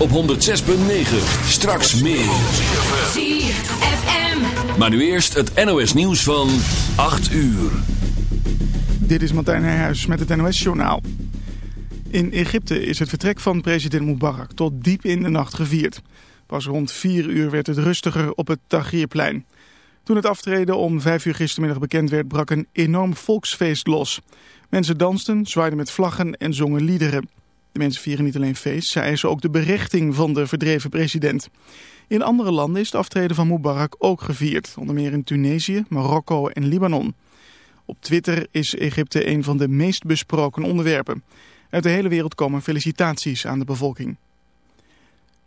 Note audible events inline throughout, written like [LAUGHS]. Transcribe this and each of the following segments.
op 106.9. Straks meer. Maar nu eerst het NOS nieuws van 8 uur. Dit is Martijn Nijhuis met het NOS-journaal. In Egypte is het vertrek van president Mubarak tot diep in de nacht gevierd. Pas rond 4 uur werd het rustiger op het Tahrirplein. Toen het aftreden om 5 uur gistermiddag bekend werd, brak een enorm volksfeest los. Mensen dansten, zwaaiden met vlaggen en zongen liederen. De mensen vieren niet alleen feest, zij eisen ook de berechting van de verdreven president. In andere landen is het aftreden van Mubarak ook gevierd, onder meer in Tunesië, Marokko en Libanon. Op Twitter is Egypte een van de meest besproken onderwerpen. Uit de hele wereld komen felicitaties aan de bevolking.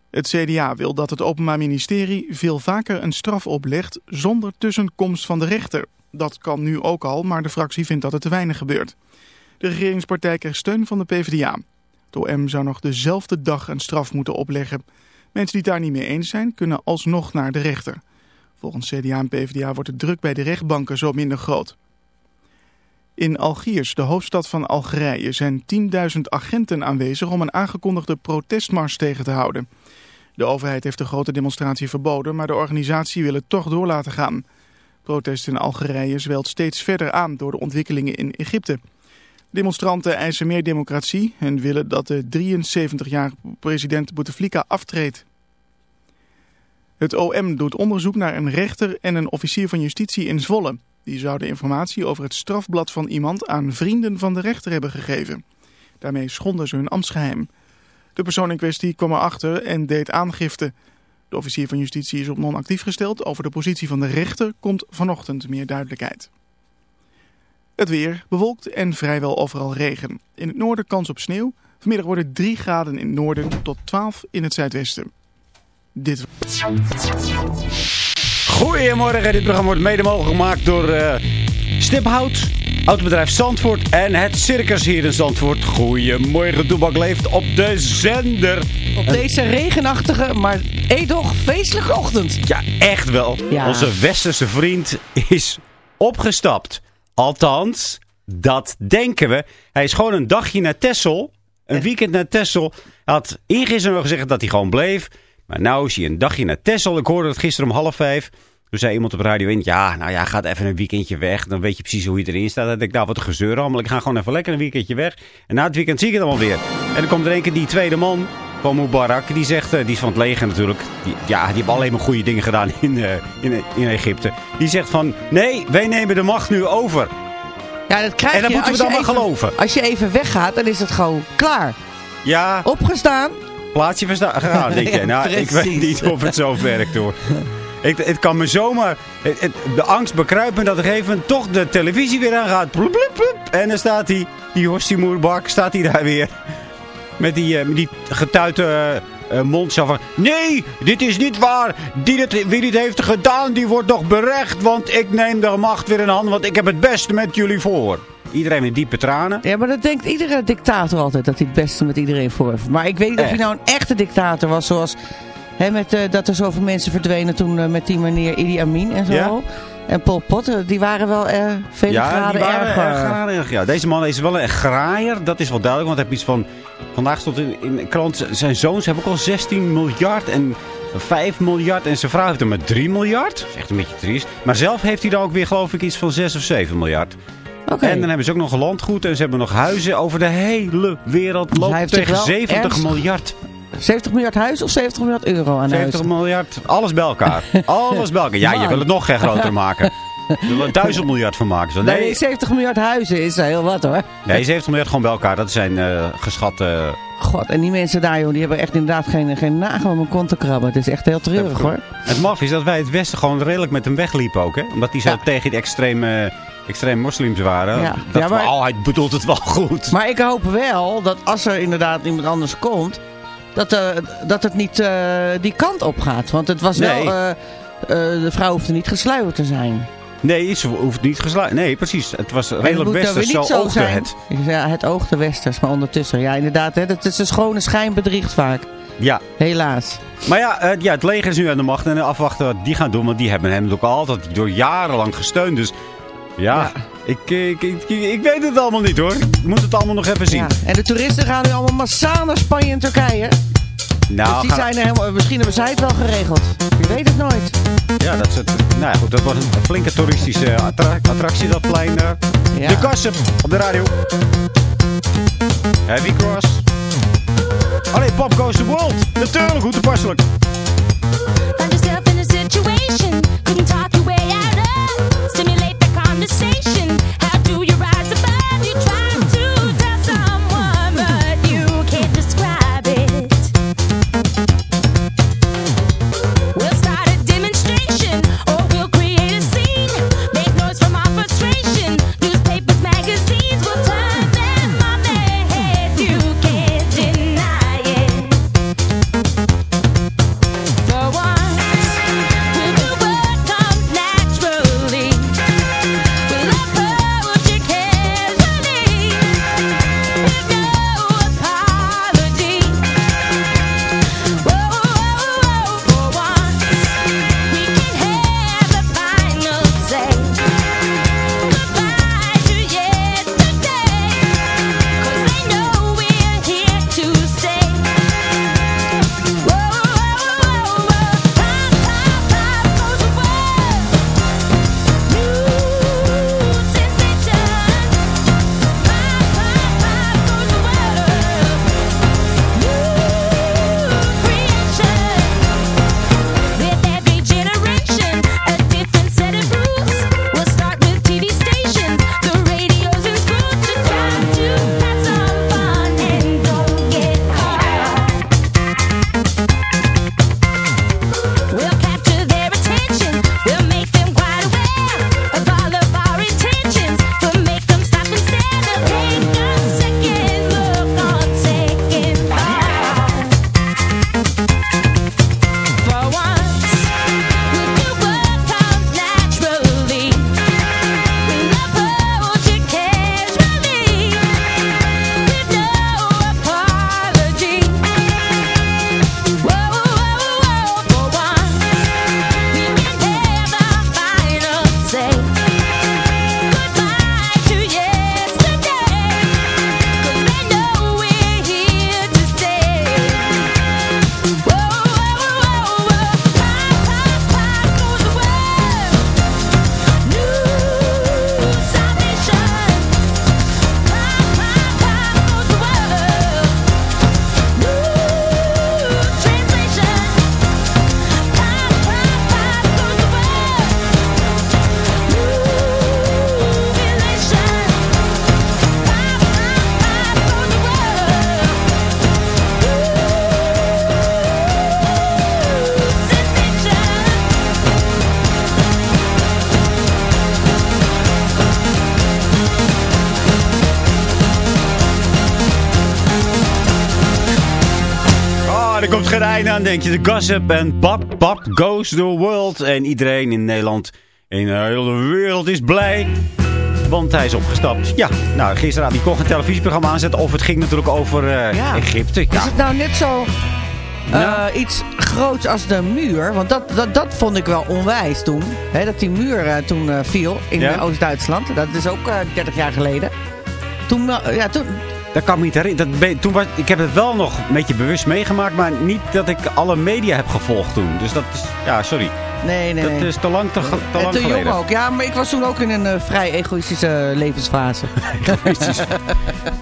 Het CDA wil dat het Openbaar Ministerie veel vaker een straf oplegt zonder tussenkomst van de rechter. Dat kan nu ook al, maar de fractie vindt dat het te weinig gebeurt. De regeringspartij krijgt steun van de PvdA. De OM zou nog dezelfde dag een straf moeten opleggen. Mensen die het daar niet mee eens zijn, kunnen alsnog naar de rechter. Volgens CDA en PvdA wordt de druk bij de rechtbanken zo minder groot. In Algiers, de hoofdstad van Algerije, zijn 10.000 agenten aanwezig om een aangekondigde protestmars tegen te houden. De overheid heeft de grote demonstratie verboden, maar de organisatie wil het toch door laten gaan. Protest in Algerije zwelt steeds verder aan door de ontwikkelingen in Egypte. Demonstranten eisen meer democratie en willen dat de 73-jarige president Bouteflika aftreedt. Het OM doet onderzoek naar een rechter en een officier van justitie in Zwolle. Die zouden informatie over het strafblad van iemand aan vrienden van de rechter hebben gegeven. Daarmee schonden ze hun ambtsgeheim. De persoon in kwestie kwam erachter en deed aangifte. De officier van justitie is op non-actief gesteld. Over de positie van de rechter komt vanochtend meer duidelijkheid. Het weer bewolkt en vrijwel overal regen. In het noorden kans op sneeuw. Vanmiddag worden 3 graden in het noorden tot 12 in het zuidwesten. Dit Goedemorgen, dit programma wordt mede mogelijk gemaakt door uh, Stiphout, autobedrijf Zandvoort en het circus hier in Zandvoort. Goedemorgen, Toebak leeft op de zender. Op deze regenachtige, maar edoch feestelijke ochtend. Ja, echt wel. Ja. Onze westerse vriend is opgestapt. Althans, dat denken we. Hij is gewoon een dagje naar Texel, een weekend naar Texel. Hij had ingisteren nog gezegd dat hij gewoon bleef. Maar nou is hij een dagje naar Texel. Ik hoorde het gisteren om half vijf. Toen zei iemand op radio in, ja, nou ja, gaat even een weekendje weg. Dan weet je precies hoe je erin staat. Dan denk ik, nou, wat een gezeur allemaal. Ik ga gewoon even lekker een weekendje weg. En na het weekend zie ik het allemaal weer. En dan komt er een keer die tweede man van Mubarak. Die zegt, uh, die is van het leger natuurlijk. Die, ja, die hebben alleen maar goede dingen gedaan [LAUGHS] in, uh, in, in Egypte. Die zegt van, nee, wij nemen de macht nu over. Ja, dat krijg En je moeten we dan even- geloven. Als je even weggaat, dan is het gewoon klaar. Ja, Opgestaan. plaatsje verstaan. [LAUGHS] Denk je. Ja, Nou, ik weet niet of het zo werkt hoor. [LAUGHS] Ik, het kan me zomaar... het- het- de angst bekruipt me dat gegeven moment toch de televisie weer aangaat. Ploep. En dan staat die, die Hostie Moerbak, staat hij daar weer. Met die, eh, met die getuite eh, eh, mond zo van... Nee, dit is niet waar. Die dit, wie dit heeft gedaan, die wordt nog berecht. Want ik neem de macht weer in handen. Want ik heb het beste met jullie voor. Iedereen met diepe tranen. Ja, maar dat denkt iedere dictator altijd, dat hij het beste met iedereen voor heeft. Maar ik weet niet of hij nou een echte dictator was, zoals hè, met, dat er zoveel mensen verdwenen toen met die meneer Idi Amin en zo. Ja. En Pol Pot, eh, die waren wel eh vele Ja, graden die waren erger. graden. Ja, deze man is wel een graaier. Dat is wel duidelijk. Want hij heeft iets van... Vandaag stond in, in de krant... Zijn zoons hebben ook al 16 miljard. En 5 miljard. En zijn vrouw heeft er maar 3 miljard. Dat is echt een beetje triest. Maar zelf heeft hij dan ook weer geloof ik iets van 6 of 7 miljard. Oké. En dan hebben ze ook nog een landgoed. En ze hebben nog huizen over de hele wereld. Loopt heeft tegen zich wel 70 ernstig- miljard. 70 miljard huis of 70 miljard euro aan 70 huis? miljard. Alles bij elkaar. [LAUGHS] Alles bij elkaar. Ja, je wil het nog geen groter [LAUGHS] maken. Je wil er 1000 miljard van maken. Zo, Nee, nee, 70 miljard huizen is heel wat hoor. nee, 70 miljard gewoon bij elkaar. Dat zijn eh geschatte... God, en die mensen daar joh, die hebben echt inderdaad geen, geen nagel om hun kont te krabben. Het is echt heel treurig hoor. Het maf is dat wij het Westen gewoon redelijk met hem wegliepen ook. Hè? Omdat die zo Ja. tegen die extreme, extreme moslims waren. Ja. Dat Ja, maar- we, oh, hij bedoelt het wel goed. Maar ik hoop wel dat als er inderdaad iemand anders komt, dat, eh, dat het niet eh, die kant op gaat. Want het was Nee. wel, eh, de vrouw hoefde niet gesluierd te zijn. Nee, ze hoeft niet gesluit. Nee, precies. Het was redelijk westers. Zo zo oogde het. Ja, het oogde westers, maar ondertussen. Ja, inderdaad, hè, dat is een schone schijn bedriegt vaak. Ja. Helaas. Maar ja, ja, het leger is nu aan de macht. En afwachten wat die gaan doen. Want die hebben hem ook altijd door jarenlang gesteund. Dus ja, Ja. Ik, ik, ik, weet het allemaal niet hoor. Ik moet het allemaal nog even zien. Ja. En de toeristen gaan nu allemaal massaal naar Spanje en Turkije. Nou, dus die gaan- zijn er helemaal, misschien hebben zij het wel geregeld. Je weet het nooit. Ja, dat, is het, nou ja, goed, dat wordt een flinke toeristische attra- attractie, dat plein. eh. Ja. De Gossip op de radio. Heavy Cross. Allee, Pop Goes the World. Natuurlijk, hoe toepasselijk. Find yourself in a situation, aan, denk je. De Gossip en Pop Pop Goes the World. En iedereen in Nederland, in de hele wereld is blij. Want hij is opgestapt. Ja, nou, gisteravond die kon een televisieprogramma aanzetten. Of het ging natuurlijk over eh, Ja. Egypte. Is Ja. het nou net zo eh, iets groots als de muur? Want dat, dat, dat vond ik wel onwijs toen. Hè, dat die muur eh, toen viel in Ja. Oost-Duitsland. Dat is ook eh 30 jaar geleden. Toen, ja, toen, Dat kan ik me niet herinneren. Dat toen was, ik heb het wel nog een beetje bewust meegemaakt. Maar niet dat ik alle media heb gevolgd toen. Dus dat is, ja, sorry. nee, nee, Dat is te lang, te, te En te jong ook. Ja, maar ik was toen ook in een eh, vrij egoïstische levensfase. [LAUGHS]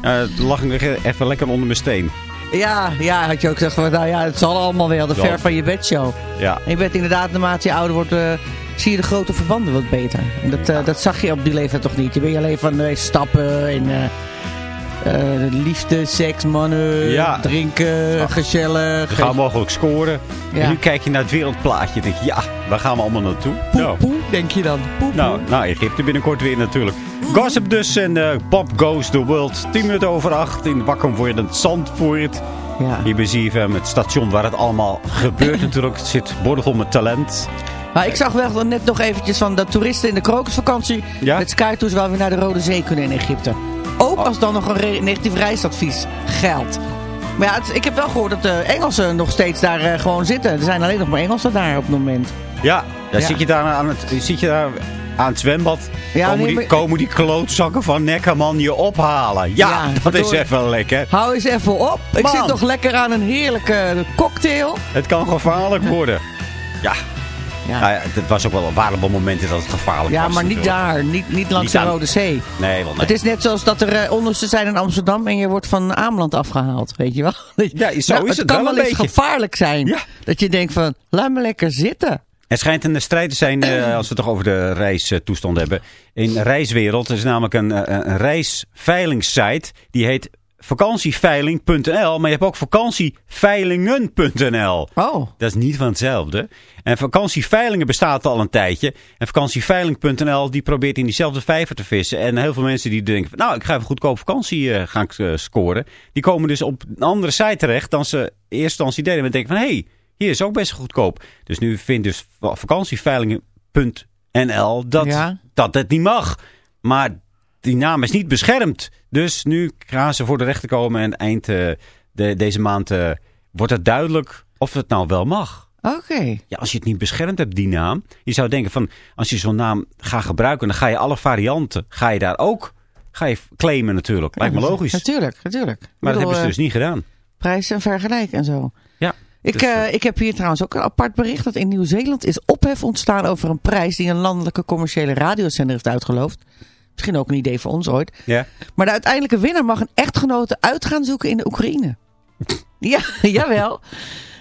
Eh, [LAUGHS] het lag nog even lekker onder mijn steen. ja, ja, had je ook gezegd. van, Nou ja, het zal allemaal wel. De ver van je bed show. Ja. En je bent inderdaad, naarmate je ouder wordt, eh, zie je de grote verbanden wat beter. En dat, eh, dat zag je op die leeftijd toch niet. Je bent alleen van eh, stappen en eh, eh, liefde, seks, mannen, Ja. drinken, gezellig. We gaan mogelijk scoren. Ja. En nu kijk je naar het wereldplaatje. En denk je, ja, waar gaan we allemaal naartoe? Poe, Nou, poe, denk je dan. Poe, nou, nou, Egypte binnenkort weer natuurlijk. Gossip dus en eh, Pop Goes the World. 10 minuten over 8 in Wakkum voor je het Zandvoort. Ja. Hier bij ZFM, het station waar het allemaal gebeurt [CLEARS THROAT] natuurlijk. Het zit boordevol met talent. Maar ik zag wel net nog eventjes van dat toeristen in de krokusvakantie Ja? met Skytours wel weer naar de Rode Zee kunnen in Egypte. Ook als dan nog een negatief reisadvies geldt. Maar ja, het- ik heb wel gehoord dat de Engelsen nog steeds daar eh, gewoon zitten. Er zijn alleen nog maar Engelsen daar op het moment. Ja, dan Ja. Zit, je daar aan het, zit je daar aan het zwembad Ja, komen, nee, die, maar- komen die klootzakken van Neckerman je ophalen. Ja, Ja, [LAUGHS] dat is even lekker. Hou eens even op. Ik zit nog lekker aan een heerlijke cocktail. Het kan gevaarlijk worden. [LAUGHS] Ja, Ja, nou ja, het was ook wel een waardeloos moment dat het gevaarlijk ja was. maar niet natuurlijk. daar. Niet, niet langs Niet de Rode Zee. Nee, want nee. Het is net zoals dat er eh, onderste zijn in Amsterdam en je wordt van Ameland afgehaald. Weet je wel? [LAUGHS] Ja, zo Nou, is het kan wel wel een eens beetje. gevaarlijk zijn. Ja. Dat je denkt van, laat me lekker zitten. Er schijnt een strijd te zijn, eh, [CLEARS THROAT] als we het toch over de reistoestand hebben. In reiswereld er is namelijk een, eh, een reisveilingssite. Die heet vakantieveiling.nl. Maar je hebt ook vakantieveilingen.nl. Oh, Dat is niet van hetzelfde. En vakantieveilingen bestaat al een tijdje. En vakantieveiling.nl die probeert in diezelfde vijver te vissen. En heel veel mensen die denken, van, nou ik ga even goedkoop vakantie eh, gaan eh, scoren. Die komen dus op een andere site terecht dan ze in eerste instantie deden. En denken van, hé, hey, hier is ook best goedkoop. Dus nu vindt dus vakantieveilingen.nl dat, Ja. dat het niet mag. Maar die naam is niet beschermd. Dus nu gaan ze voor de rechter komen. En eind eh, de, deze maand eh, wordt het duidelijk of het nou wel mag. oké. Ja, als je het niet beschermd hebt, die naam. Je zou denken van, als je zo'n naam gaat gebruiken, dan ga je alle varianten, ga je daar ook ga je claimen natuurlijk. Lijkt me logisch. Natuurlijk, natuurlijk. Maar dat hebben ze eh, dus niet gedaan. Prijs en vergelijk en zo. Ja. Ik, Dus, ik heb hier trouwens ook een apart bericht dat in Nieuw-Zeeland is ophef ontstaan over een prijs die een landelijke commerciële radiozender heeft uitgeloofd. Misschien ook een idee voor ons ooit. Ja. Maar de uiteindelijke winnaar mag een echtgenote uit gaan zoeken in de Oekraïne. [LAUGHS] ja, [LAUGHS] jawel.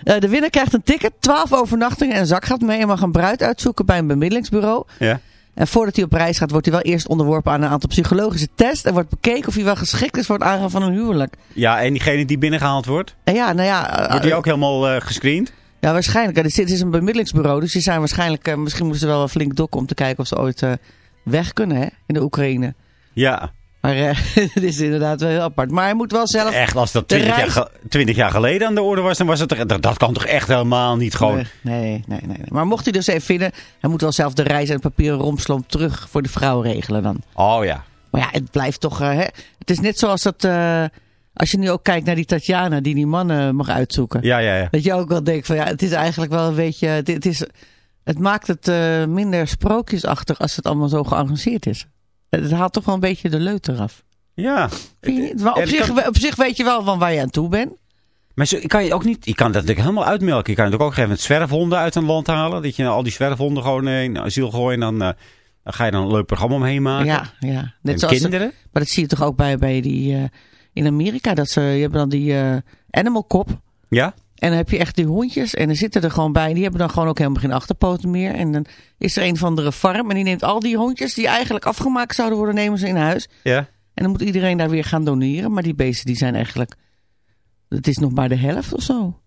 Eh, de winnaar krijgt een ticket, 12 overnachtingen en een zakgeld mee en mag een bruid uitzoeken bij een bemiddelingsbureau. Ja. En voordat hij op reis gaat, wordt hij wel eerst onderworpen aan een aantal psychologische tests. En wordt bekeken of hij wel geschikt is voor het aangaan van een huwelijk. ja, en diegene die binnengehaald wordt, ja, nou ja. eh, wordt die ook helemaal eh, gescreend? Ja, waarschijnlijk. Dit is een bemiddelingsbureau, dus die zijn waarschijnlijk... eh, misschien moeten ze wel flink dokken om te kijken of ze ooit eh, weg kunnen hè, in de Oekraïne. Ja, Maar eh, [LAUGHS] het is inderdaad wel heel apart. Maar hij moet wel zelf... echt als dat de 20 jaar, reis- ge- 20 jaar geleden aan de orde was, dan was het toch- dat, dat kan toch echt helemaal niet gewoon... Nee, nee, nee, nee, nee. Maar mocht hij dus even vinden, hij moet wel zelf de reis en het papieren romslomp terug voor de vrouw regelen dan. Oh ja. Maar ja, het blijft toch... eh, hè, het is net zoals dat... eh, als je nu ook kijkt naar die Tatjana die die mannen mag uitzoeken. Ja, ja, ja. Dat je ook wel denkt van ja, het is eigenlijk wel een beetje... Het, het is, het maakt het eh, minder sprookjesachtig als het allemaal zo gearrangeerd is. Het haalt toch wel een beetje de leut eraf. Ja. Maar op, zich, kan- op zich weet je wel van waar je aan toe bent. Maar zo, kan je ook niet, je kan dat natuurlijk helemaal uitmelken. Je kan natuurlijk ook even zwerfhonden uit een land halen. Dat je al die zwerfhonden gewoon in asiel gooit en dan, eh, dan ga je dan een leuk programma omheen maken. Ja, ja. Net zoals, kinderen. maar dat zie je toch ook bij, bij die... eh, in Amerika, dat ze, je hebt dan die animal cop. Ja? En dan heb je echt die hondjes. En er zitten er gewoon bij. Die hebben dan gewoon ook helemaal geen achterpoten meer. En dan is er een van andere farm. En die neemt al die hondjes die eigenlijk afgemaakt zouden worden, nemen ze in huis. Ja. En dan moet iedereen daar weer gaan doneren. Maar die beesten die zijn eigenlijk... Het is nog maar de helft of zo.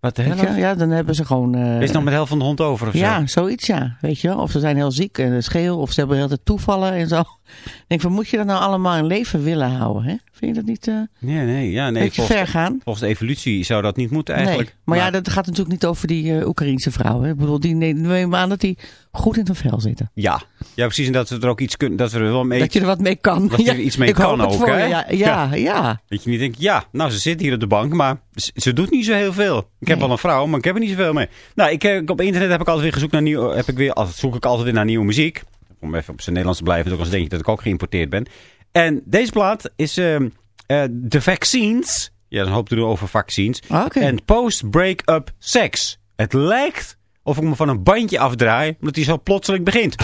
Wat de helft? je? Ja, dan hebben ze gewoon... eh, Is nog met de helft van de hond over of zo? ja, zoiets ja. Weet je wel? Of ze zijn heel ziek en scheel. Of ze hebben heel toevallen en zo. Ik denk van, moet je dat nou allemaal in leven willen houden? Hè? Vind je dat niet eh Nee, nee. Ja, nee volgens, ver gaan? volgens de evolutie zou dat niet moeten eigenlijk. Nee, maar, ja, dat gaat natuurlijk niet over die eh Oekraïense vrouw. Hè? Ik bedoel, die neem neem aan dat die goed in hun vel zitten. Ja. ja, precies. En dat we er ook iets kunnen, dat we er wel mee... Dat je er wat mee kan. Dat je er iets mee kan het ook, voor hè? je. Ja, ja, ja. Dat je niet denkt, ja, nou ze zit hier op de bank, maar ze, ze doet niet zo heel veel. Ik heb wel een vrouw, maar ik heb er niet zoveel mee. Nou, ik, eh, op internet heb ik altijd weer gezocht naar nieuw, heb ik weer, zoek ik altijd weer naar nieuwe muziek. Om even op zijn Nederlands te blijven, ook als denk ik dat ik ook geïmporteerd ben. En deze plaat is ehm eh The Vaccines. Ja, dan hoop te doen over vaccins. Ah, Oké. En Post-Break-Up Sex. Het lijkt of ik me van een bandje afdraai, omdat hij zo plotseling begint.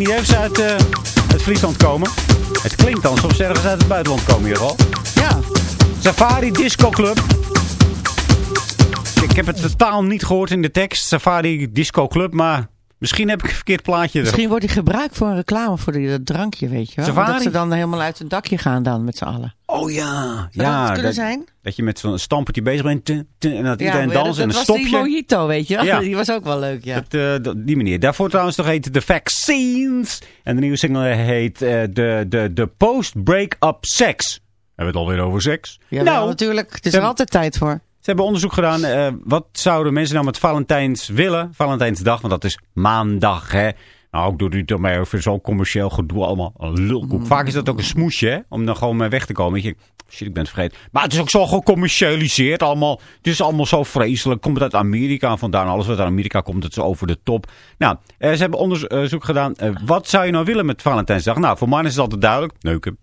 Idee of ze uit, eh, uit Friesland komen. Het klinkt dan alsof ze ergens uit het buitenland komen ieder geval. Ja. Safari Disco Club. Ik heb het totaal niet gehoord in de tekst. Safari Disco Club, maar misschien heb ik een verkeerd plaatje. er- Misschien wordt hij gebruikt voor een reclame voor die, dat drankje, weet je wel. Safari? Dat ze dan helemaal uit het dakje gaan dan met z'n allen. Oh ja. Ja dat zijn? dat je met zo'n stampertje bezig bent. en dat iedereen danst en een dat was die stopje. mojito, weet je wel. Ja. [LAUGHS] Die was ook wel leuk, ja. Dat, eh, die manier. Daarvoor trouwens nog heet The Vaccines. En de nieuwe single heet eh, de, de, de Post-Break-Up Sex. Hebben we het alweer over seks? Ja, nou, natuurlijk. Het is er altijd tijd voor. ze hebben onderzoek gedaan. eh, wat zouden mensen nou met Valentijns willen? Valentijnsdag, want dat is maandag, hè. Nou, ik doe het niet om mij over zo'n commercieel gedoe allemaal een lulkoek. Vaak is dat ook een smoesje, hè? Om dan gewoon mee weg te komen. Je, shit, ik ben het vergeten. Maar het is ook zo gecommercialiseerd allemaal. Het is allemaal zo vreselijk. Komt het uit Amerika vandaan? Alles wat uit Amerika komt, het is over de top. Nou, eh, ze hebben onderzoek gedaan. Eh, wat zou je nou willen met Valentijnsdag? Nou, voor mannen is het altijd duidelijk. Neuken.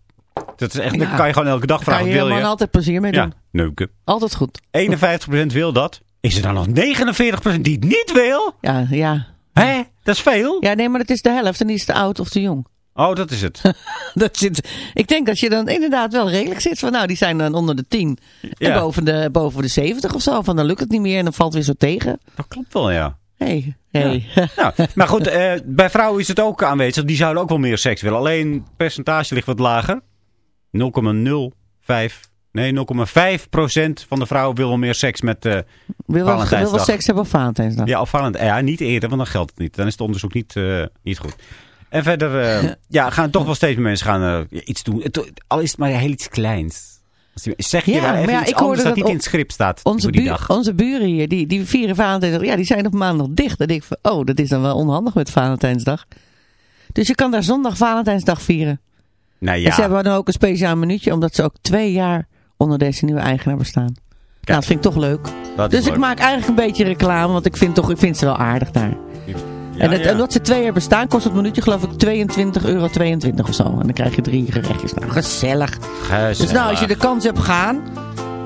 Dat is echt, Ja. dat kan je gewoon elke dag vragen. kan je wil je? altijd plezier mee Ja, doen. neuken. Altijd goed. 51% wil dat. Is er dan nog 49% die het niet wil? Ja, ja. Hè? Dat is veel. Ja, nee, maar het is de helft en die is te oud of te jong. Oh, dat is het. [LAUGHS] Dat zit, ik denk dat je dan inderdaad wel redelijk zit van nou, die zijn dan onder de 10. En Ja. boven de, boven de 70 of zo. Van dan lukt het niet meer en dan valt het weer zo tegen. Dat klopt wel, ja. Hey, hey. [LAUGHS] Nou, maar goed, eh, bij vrouwen is het ook aanwezig. Die zouden ook wel meer seks willen. Alleen het percentage ligt wat lager. 0,05. Nee, 0,5 procent van de vrouwen wil wel meer seks met... eh wil, wel, wil wel Valentijnsdag. seks hebben op Valentijnsdag. ja, opvallend. Ja, niet eerder, want dan geldt het niet. Dan is het onderzoek niet, eh, niet goed. En verder, eh, [LAUGHS] ja, gaan toch wel steeds meer mensen gaan iets doen. Het, al is het maar heel iets kleins. Zeg je Ja, maar even maar ja, iets ik hoorde anders dat dat niet op- in het script staat Onze, die dag. onze buren hier, die, die vieren Valentijnsdag. Ja, die zijn op maandag dicht. En ik van, oh, dat is dan wel onhandig met Valentijnsdag. Dus je kan daar zondag Valentijnsdag vieren. Nou En ja, ze hebben dan ook een speciaal minuutje, omdat ze ook twee jaar onder deze nieuwe eigenaar bestaan. Nou, dat vind ik toch leuk. dat Dus ik maak eigenlijk een beetje reclame, want ik vind, toch, ik vind ze wel aardig daar. Ja, en, het, ja. en omdat ze twee jaar bestaan, kost het minuutje geloof ik 22,22 euro of zo. En dan krijg je drie gerechtjes. Nou, gezellig. Dus nou, als je de kans hebt, gaan.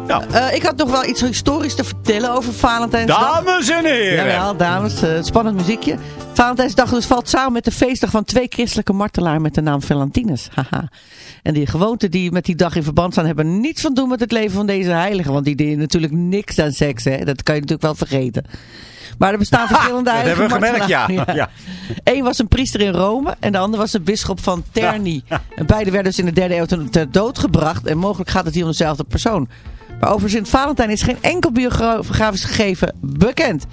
Nou. Eh, ik had nog wel iets historisch te vertellen over Valentijnsdag. Dames en heren! Jawel, dames. eh, spannend muziekje. Valentijnsdag dus valt samen met de feestdag van twee christelijke martelaar met de naam Valentinus. Haha. En die gewoonten die met die dag in verband staan hebben niets van doen met het leven van deze heilige. Want die deden natuurlijk niks aan seks. Hè? Dat kan je natuurlijk wel vergeten. Maar er bestaan [LAUGHS] verschillende dat heilige hebben we gemerkt, ja. Ja. Eén was een priester in Rome en de ander was een bisschop van Terni. En beide werden dus in de derde eeuw ter dood gebracht. En mogelijk gaat het hier om dezelfde persoon. Maar over Sint Valentijn is geen enkel biografisch gegeven bekend.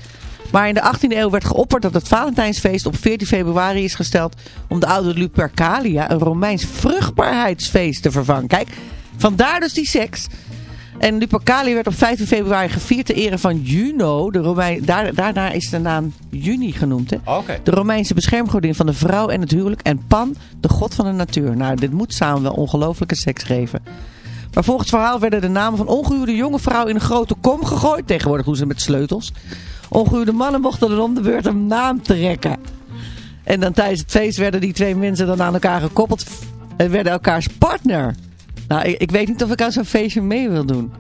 Maar in de 18e eeuw werd geopperd dat het Valentijnsfeest op 14 februari is gesteld om de oude Lupercalia, een Romeins vruchtbaarheidsfeest, te vervangen. Kijk, vandaar dus die seks. En Lupercalia werd op 15 februari gevierd ter ere van Juno. De Romein, daar, daarna is de naam Juni genoemd. Hè? Oké. De Romeinse beschermgodin van de vrouw en het huwelijk. En Pan, de god van de natuur. Nou, dit moet samen wel ongelofelijke seks geven. Maar volgens het verhaal werden de namen van ongehuwde jonge vrouwen in een grote kom gegooid. Tegenwoordig doen ze met sleutels. Ongehuwde mannen mochten dan om de beurt een naam trekken. En dan tijdens het feest werden die twee mensen dan aan elkaar gekoppeld. En werden elkaars partner. Nou, ik, ik weet niet of ik aan zo'n feestje mee wil doen.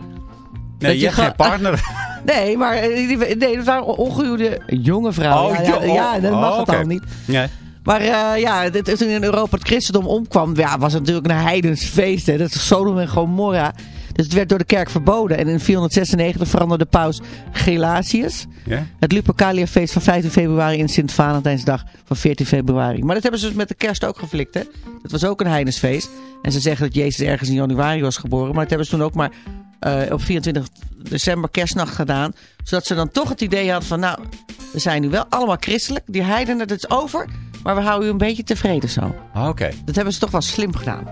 Nee, Dat je je hebt geen partner. [LAUGHS] Nee, maar eh, die, nee, dat waren ongehuwde jonge vrouwen. Oh, ja, ja, ja, dat oh, mag het oké. al niet. Nee. Maar eh, ja, dit, toen in Europa het christendom omkwam, ja, was het natuurlijk een heidens feest. Hè. Dat is Sodom en Gomorra. Dus het werd door de kerk verboden. En in 496 veranderde paus Gelasius Ja? het Lupercalia-feest van 15 februari in Sint-Valentijnsdag van 14 februari. Maar dat hebben ze dus met de kerst ook geflikt, hè. Dat was ook een heidensfeest. En ze zeggen dat Jezus ergens in januari was geboren. Maar dat hebben ze toen ook maar eh, op 24 december kerstnacht gedaan. Zodat ze dan toch het idee hadden van, nou, we zijn nu wel allemaal christelijk. Die heidenen, dat is over. Maar we houden u een beetje tevreden zo. Ah, Oké. Dat hebben ze toch wel slim gedaan.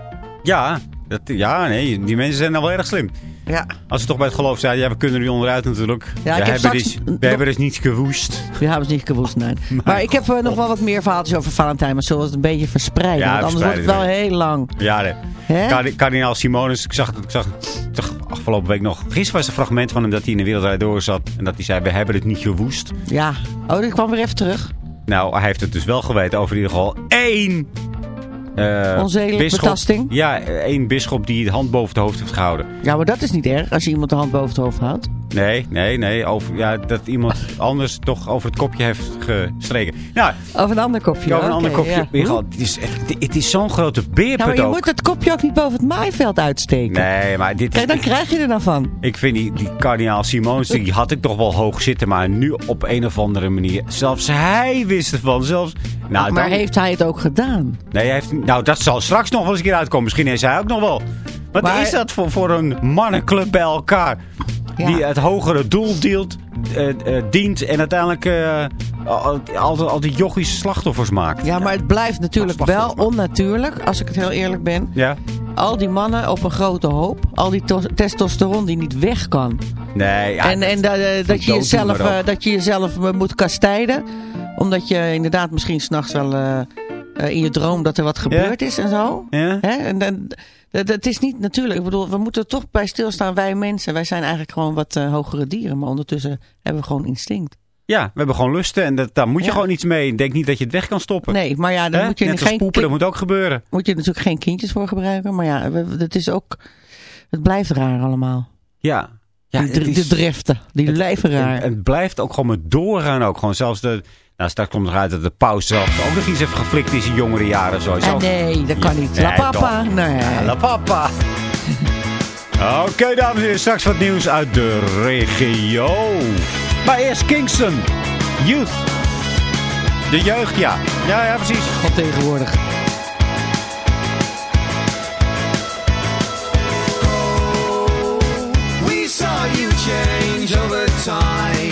Ja, dat, ja, nee, die mensen zijn nou wel erg slim. Ja, Als ze toch bij het geloof zijn, ja, we kunnen er niet onderuit natuurlijk. Ja, we, ik heb hebben dus, we hebben dus niet gewoest. we hebben ze niet gewoest, nee. [LAUGHS] Maar ik heb eh, nog wel wat meer verhaaltjes over Valentijn. Maar zullen we het een beetje verspreiden? Ja, want anders wordt het wel heel lang. Ja, nee. Kardinaal Simonus, ik zag, ik zag ik zag afgelopen week nog. Gisteren was een fragment van hem dat hij in de wereldrijd door zat. En dat hij zei, we hebben het niet gewoest. Ja. Oh, die kwam weer even terug. Nou, hij heeft het dus wel geweten over in ieder geval één... eh, Onzedelijke bisschop- betasting? Ja, één bisschop die de hand boven het hoofd heeft gehouden. Ja, maar dat is niet erg als je iemand de hand boven het hoofd houdt. Nee, nee, nee. Over, ja, dat iemand anders toch over het kopje heeft gestreken. Nou, Of een ander kopje. over een ander kopje. ja. Michal, het is, echt, het is zo'n grote beerput je ook. moet het kopje ook niet boven het maaiveld uitsteken. Nee, maar dit Kijk, dan krijg je er dan van. Ik vind die, die kardinaal Simons, die had ik toch wel hoog zitten. Maar nu op een of andere manier. Zelfs hij wist ervan. Zelfs, nou, maar dan- heeft hij het ook gedaan? Nee, hij heeft, nou, dat zal straks nog wel eens een keer uitkomen. Misschien is hij ook nog wel. Wat Maar- is dat voor, voor een mannenclub bij elkaar? Ja. Die het hogere doel deelt, eh, eh, dient en uiteindelijk eh, al, al, al die jochies slachtoffers maakt. Ja, maar het blijft natuurlijk wel onnatuurlijk, als ik het heel eerlijk ben. Ja? Al die mannen op een grote hoop. Al die tos- testosteron die niet weg kan. Nee, ja, en en dat- da- eh, dat, je jezelf, dat je jezelf moet kastijden. Omdat je inderdaad misschien s'nachts wel in je droom dat er wat gebeurd is en zo. Ja? Hè? En dan, dat, dat is niet natuurlijk. Ik bedoel, we moeten er toch bij stilstaan. Wij mensen, wij zijn eigenlijk gewoon wat eh, hogere dieren. Maar ondertussen hebben we gewoon instinct. ja, we hebben gewoon lusten en dat, daar moet je Ja. gewoon iets mee. Denk niet dat je het weg kan stoppen. Nee, maar ja, dan moet je Net geen poepen, dat moet ook gebeuren. moet je natuurlijk geen kindjes voor gebruiken. Maar ja, het is ook... Het blijft raar allemaal. Ja. ja die, het is- de driften, die het- blijven raar. Het, het blijft ook gewoon met doorgaan ook. Gewoon zelfs de... Nou, straks komt eruit dat de paus zelf ook nog iets heeft geflikt in zijn jongere jaren. Sowieso. Ah, nee, dat kan niet. Nee, La papa. Nee. Ja, La papa. [LAUGHS] Oké, dames en heren. Straks wat nieuws uit de regio. Maar eerst Kingston. Youth. De jeugd, ja. Ja, ja, precies. God tegenwoordig. We saw you change over time,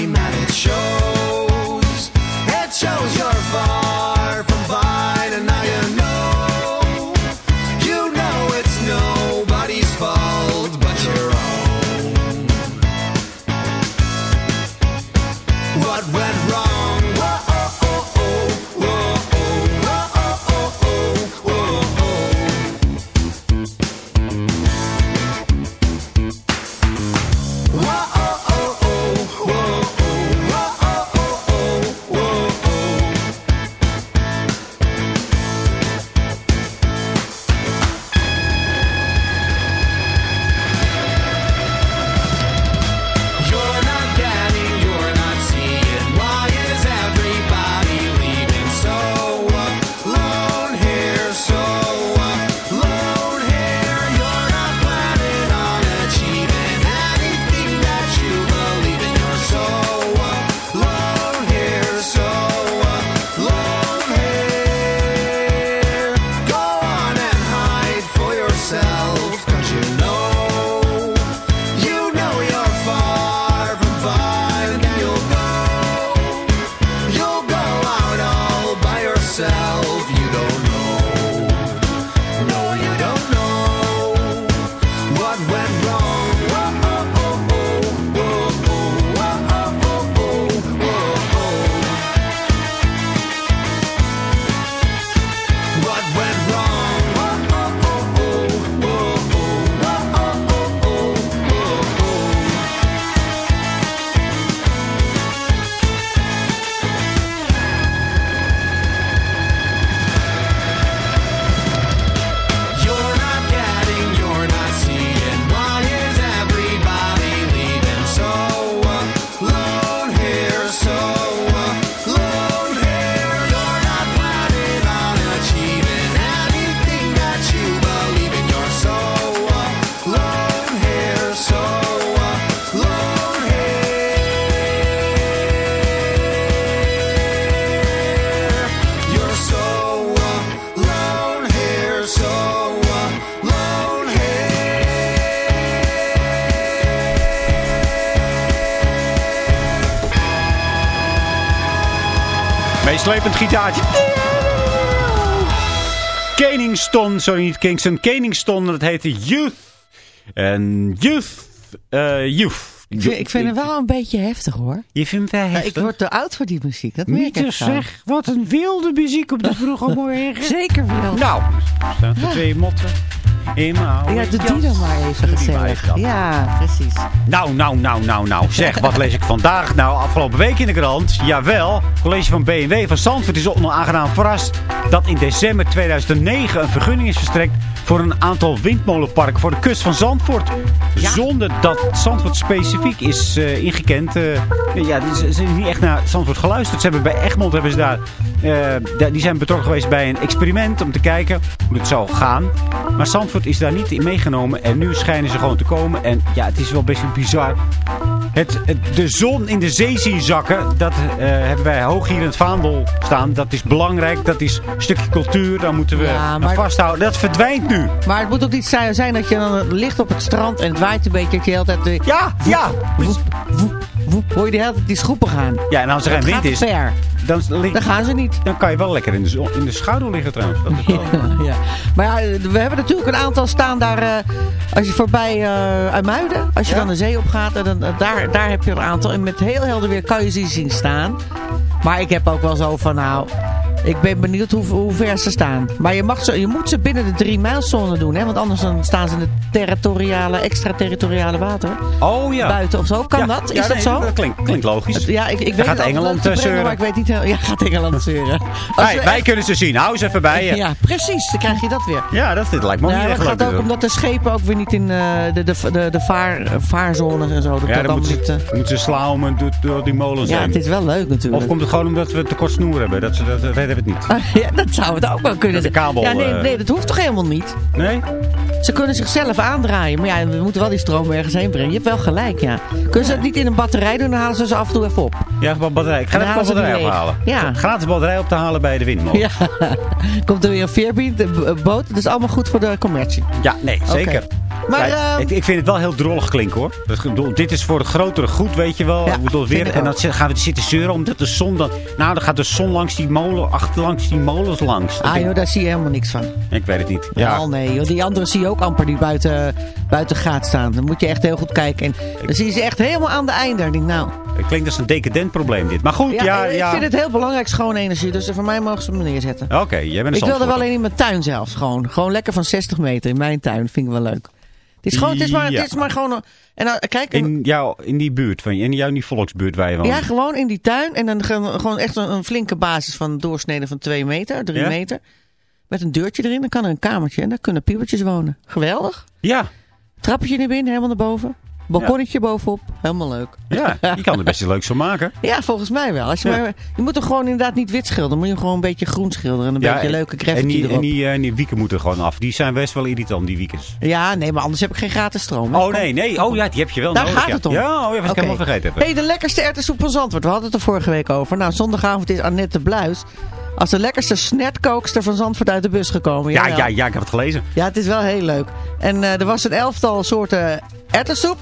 gitaartje. Keningston, sorry niet Kingston. Keningston, dat heette Youth. En Youth, eh Youth. Ik vind, ik vind het wel een beetje heftig hoor. Je vindt het wel Ja, ik heftig? word te oud voor die muziek. Dat merk ik zeg, wat een wilde muziek op de vroege morgen. [LAUGHS] Zeker wel. Nou, staan er twee motten Ja, doe die dan maar even gezellig. Ja, precies. Nou, nou, nou, nou, nou. Zeg, wat lees ik vandaag? Nou, afgelopen week in de krant. Jawel, college van BMW van Zandvoort is onaangenaam verrast dat in december 2009 een vergunning is verstrekt voor een aantal windmolenparken voor de kust van Zandvoort. Zonder dat Zandvoort specifiek is eh, ingekend. Eh, ja, ze zijn niet echt naar Zandvoort geluisterd. Ze hebben bij Egmond hebben ze daar, eh, daar- die zijn betrokken geweest bij een experiment om te kijken hoe het zou gaan. Maar Zandvoort is daar niet in meegenomen en nu schijnen ze gewoon te komen. En ja, het is wel best wel bizar. Het, het- de zon in de zee zien zakken, dat eh, hebben wij hoog hier in het vaandel staan. Dat is belangrijk, dat is een stukje cultuur, daar moeten we Ja, aan maar- vasthouden. Dat verdwijnt nu. Maar het moet ook niet zijn dat je dan ligt op het strand en het waait een beetje. Dat je de hele tijd... eh, Ja, ja. woep, woep, woep, hoor je de hele tijd die schoepen gaan. Ja, en als er Het wind is, ver. dan, Dan gaan ze niet. dan kan je wel lekker in de, zon- in de schaduw liggen trouwens. Dat is wel- [LAUGHS] ja. Maar ja, we hebben natuurlijk een aantal staan daar. eh, als je voorbij uh, als je dan de zee op gaat, en dan, eh, daar, daar heb je een aantal. En met heel helder weer kan je ze zien staan. Maar ik heb ook wel zo van, nou, ik ben benieuwd hoe, hoe ver ze staan. Maar je, mag ze, je moet ze binnen de drie mijlzone doen, hè? Want anders dan staan ze in het territoriale, extraterritoriale water. Oh ja. Buiten of zo. Kan Ja, dat? Is ja, dat nee, zo? Dat klinkt, klinkt logisch. Ja, ik, ik weet gaat Engeland, eh, brengen, zeuren. maar ik weet niet heel... [LAUGHS] Ja, gaat Engeland zeuren. Wij, kunnen ze zien. Hou ze even bij je. Ja, Ja, precies. Dan krijg je dat weer. dat dit lijkt me Ja, niet het gaat ook omdat de schepen ook weer niet in eh, de, de, de, de vaar, vaarzones en zo. Dat ja, dan moeten niet, ze, eh, ze slaan door, door die molens ja, heen. het is wel leuk natuurlijk. Of komt het gewoon omdat we te kort snoer hebben? Dat, ze, dat, dat weten we het niet. [LAUGHS] ja, dat zou het ook wel kunnen zijn. kabel, Ja, nee, eh, nee, dat hoeft toch helemaal niet? Nee? Ze kunnen zichzelf aandraaien. Maar ja, we moeten wel die stroom ergens heen brengen. Je hebt wel gelijk, ja. Kunnen ze het niet in een batterij doen, dan halen ze ze af en toe even op. Ja, wel batterij. Ik ga even een batterij ophalen. Ja. Gratis batterij op te halen bij de windmolen. Ja. [LAUGHS] Komt er weer een veerbied, een b- boot. Dat is allemaal goed voor de commercie. Ja, nee, zeker. Maar, Ja, ehm, ik, ik vind het wel heel drollig klinken hoor. Dat, dit is voor de grotere goed, weet je wel. Ja, bedoel, weer, en dan gaan we zitten zeuren omdat de zon dan... Nou, dan gaat de zon langs die molen, achter langs die molens langs. Dat Ah joh, daar zie je helemaal niks van. Ik weet het niet. Ja. Nee, joh. die anderen zie je ook amper die buiten, buiten gaat staan. Dan moet je echt heel goed kijken. En dan zie je ze echt helemaal aan de einde. Ik denk, nou, het klinkt als een decadent probleem dit. Maar goed, ja, ja, ik ja. vind het heel belangrijk, schone energie. Dus voor mij mogen ze hem neerzetten. Oké, jij bent een Ik wilde wel alleen in mijn tuin zelfs. Gewoon, gewoon lekker van 60 meter in mijn tuin. Vind ik wel leuk. Het is, gewoon, het is, maar, het is maar gewoon... een- En dan, kijk, In, jou, in die buurt, van, in jouw die volksbuurt waar je woont. ja, gewoon in die tuin. En dan gewoon gewoon echt een, een flinke basis van doorsneden van 2 meter, 3 Ja? meter. Met een deurtje erin. Dan kan er een kamertje. En daar kunnen piepertjes wonen. Geweldig. Ja, Trappetje naar binnen, helemaal naar boven. Balkonnetje bovenop. Helemaal leuk. ja, je kan er best leuks van maken. [LAUGHS] Ja, volgens mij wel. Als je, Ja. maar, je moet er gewoon inderdaad niet wit schilderen. Moet je hem gewoon een beetje groen schilderen. En een Ja, beetje en- leuke En graffiti die, erop. en die, eh, die wieken moeten gewoon af. Die zijn best wel irritant, die wiekens. Ja, nee, maar anders heb ik geen gratis stroom. hè. Oh nee, nee. Oh ja, die heb je wel Daar nodig. gaat het om. Ja, oh, ja, ik Oké. helemaal vergeten heb. hey, de lekkerste erwtensoep van Zandvoort. We hadden het er vorige week over. Nou, zondagavond is Annette Bluis als de lekkerste snetkookster van Zandvoort uit de bus gekomen. Ja, ja, ja, ik heb het gelezen. Ja, het is wel heel leuk. En eh, er was een elftal soorten erwtensoep.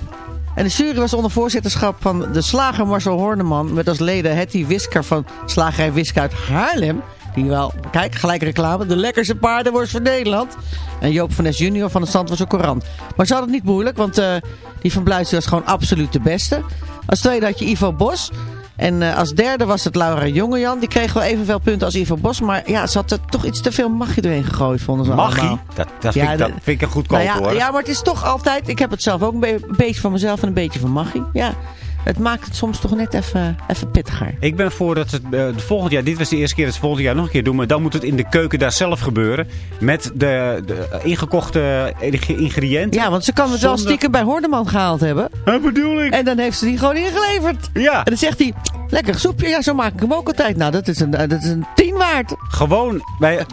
En de jury was onder voorzitterschap van de slager Marcel Horneman. Met als leden Hetty Wisker van Slagerij Wisk uit Haarlem. Die wel, kijk, gelijk reclame. De lekkerste paardenworst van Nederland. En Joop van Nes junior van het Zandvoortse Courant. Maar ze hadden het niet moeilijk, want eh, die van Bluis was gewoon absoluut de beste. Als tweede had je Ivo Bos. En eh, als derde was het Laura Jongejan. Die kreeg wel evenveel punten als Ivo Bos. Maar ja, ze had er toch iets te veel magie doorheen gegooid, vonden ze allemaal. Magie, dat, dat, Ja, vind, ik, dat vind ik een goedkoop Nou ja, hoor. ja, maar het is toch altijd... Ik heb het zelf ook een, be- een beetje van mezelf en een beetje van magie. Ja, het maakt het soms toch net even, even pittiger. Ik ben voor dat het eh, het volgend jaar, dit was de eerste keer dat ze volgend jaar nog een keer doen, maar dan moet het in de keuken daar zelf gebeuren. Met de, de ingekochte ingrediënten. Ja, want ze kan het wel stiekem bij Horneman gehaald hebben. Dat bedoel ik. En dan heeft ze die gewoon ingeleverd. Ja, En dan zegt hij, lekker soepje. Ja, zo maak ik hem ook altijd. Nou, dat is een, dat is een tien waard. gewoon, bij,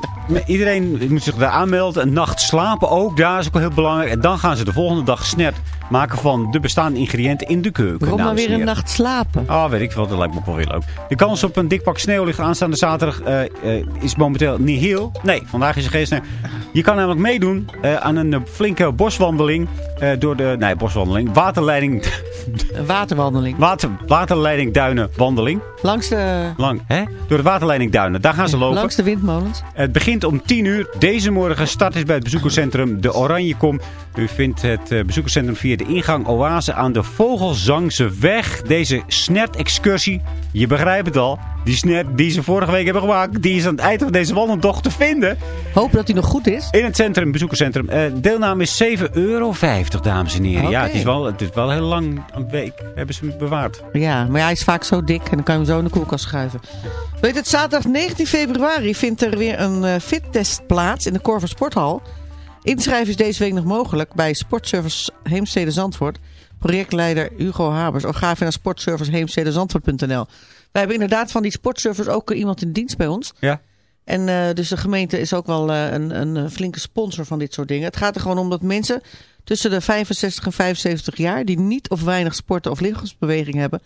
iedereen moet zich daar aanmelden. Een nacht slapen ook, daar is ook heel belangrijk. En dan gaan ze de volgende dag snert maken van de bestaande ingrediënten in de keuken. Waarom dan en weer een nacht slapen? Ah, weet ik veel. Dat lijkt me ook wel weer leuk. De kans op een dik pak sneeuw ligt aanstaande zaterdag eh, eh, is momenteel niet heel. Nee, vandaag is er geen sneeuw. Je kan namelijk meedoen eh, aan een flinke boswandeling. door de, nee, boswandeling. Waterleiding, Een waterwandeling. water, waterleiding Duinen wandeling. Langs de, Lang, hè? Door de waterleiding Duinen. Daar gaan ze lopen. langs de windmolens. Het begint om 10 uur. Deze morgen start is bij het bezoekerscentrum De Oranjekom. U vindt het bezoekerscentrum via de ingang Oase aan de Vogelzangse weg. Deze snert-excursie, je begrijpt het al. Die snert die ze vorige week hebben gemaakt, die is aan het eind van deze wandeltocht te vinden. Hoop dat hij nog goed is. In het centrum, bezoekerscentrum. Eh, deelname is 7,50 euro, dames en heren. Ja, het is, wel, het is wel heel lang, een week hebben ze hem bewaard. Ja, maar hij is vaak zo dik en dan kan je hem zo in de koelkast schuiven. Weet het, zaterdag 19 februari vindt er weer een eh, fittest plaats in de Corver Sporthal. Inschrijven is deze week nog mogelijk bij Sportservice Heemstede Zandvoort. Projectleider Hugo Habers. Of ga even naar sportserviceheemstedezandvoort.nl. Wij hebben inderdaad van die sportservice ook iemand in dienst bij ons. Ja. En eh, dus de gemeente is ook wel eh, een, een eh, flinke sponsor van dit soort dingen. Het gaat er gewoon om dat mensen tussen de 65 en 75 jaar... die niet of weinig sporten of lichaamsbeweging hebben...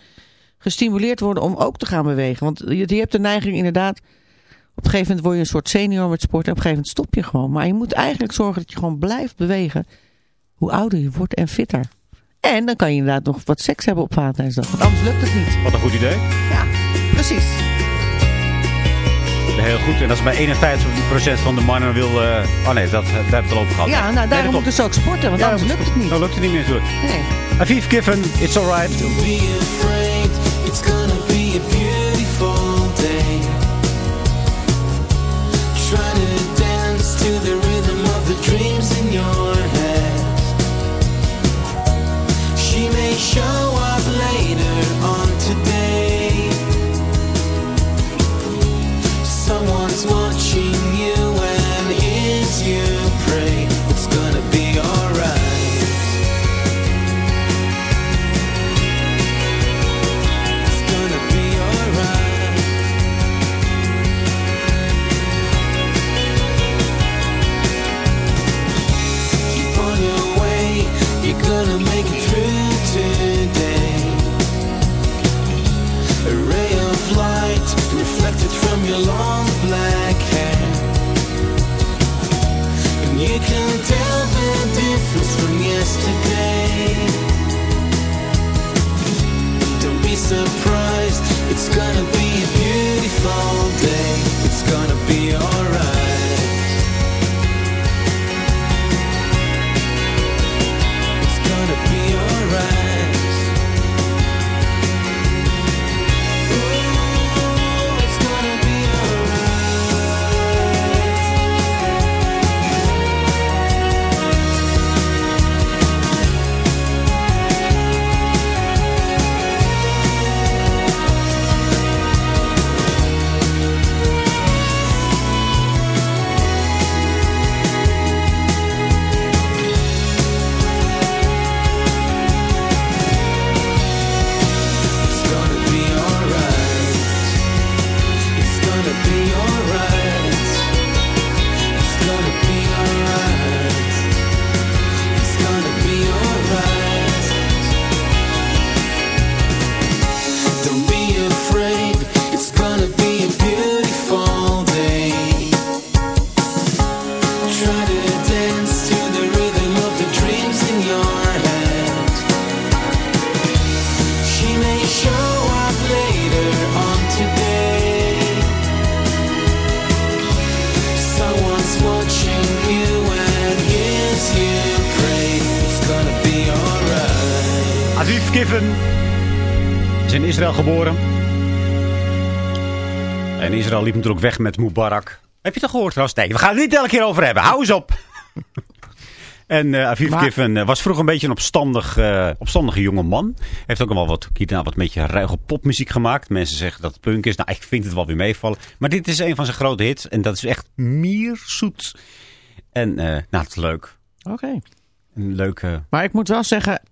gestimuleerd worden om ook te gaan bewegen. Want je, je hebt de neiging inderdaad... Op een gegeven moment word je een soort senior met sporten. En op een gegeven moment stop je gewoon. Maar je moet eigenlijk zorgen dat je gewoon blijft bewegen. Hoe ouder je wordt en fitter. En dan kan je inderdaad nog wat seks hebben op Valentijnsdag. Want anders lukt het niet. Wat een goed idee. Ja, precies. Heel goed. En dat is bij 51% van de mannen wil... eh, oh nee, dat, daar hebben we het al over gehad. Ja, nou daarom dat moet je dus ook sporten. Want Ja, anders lukt het niet. Nou lukt het niet meer zo. Nee. Aviv Kiffen, It's Alright. Your head. She may show Natuurlijk weg met Mubarak. Heb je het al gehoord trouwens? Nee, we gaan het niet elke keer over hebben. Hou eens op. [LAUGHS] en eh Aviv Maar- Kiffen eh, was vroeger een beetje een opstandig, eh, opstandige jonge man. Heeft ook al wel wat, hierna wat een beetje ruige popmuziek gemaakt. Mensen zeggen dat het punk is. Nou, ik vind het wel weer meevallen. Maar dit is een van zijn grote hits. En dat is echt mierzoet. En eh, nou, het is leuk. Oké. Een leuke... Maar ik moet wel zeggen...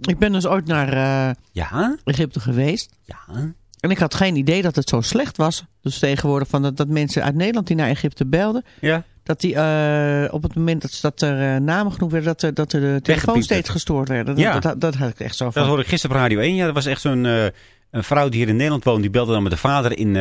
Ik ben dus ooit naar Ja? Egypte geweest. Ja? En ik had geen idee dat het zo slecht was. Dus tegenwoordig van dat, dat mensen uit Nederland die naar Egypte belden... Ja? dat die eh, op het moment dat, ze- dat er eh, namen genoemd werden... dat, er- dat er de telefoon steeds gestoord werden. Ja. Dat, dat, dat had ik echt zo Dat van. hoorde ik gisteren op Radio 1. Ja, dat was echt zo'n eh, een vrouw die hier in Nederland woont. Die belde dan met de vader in,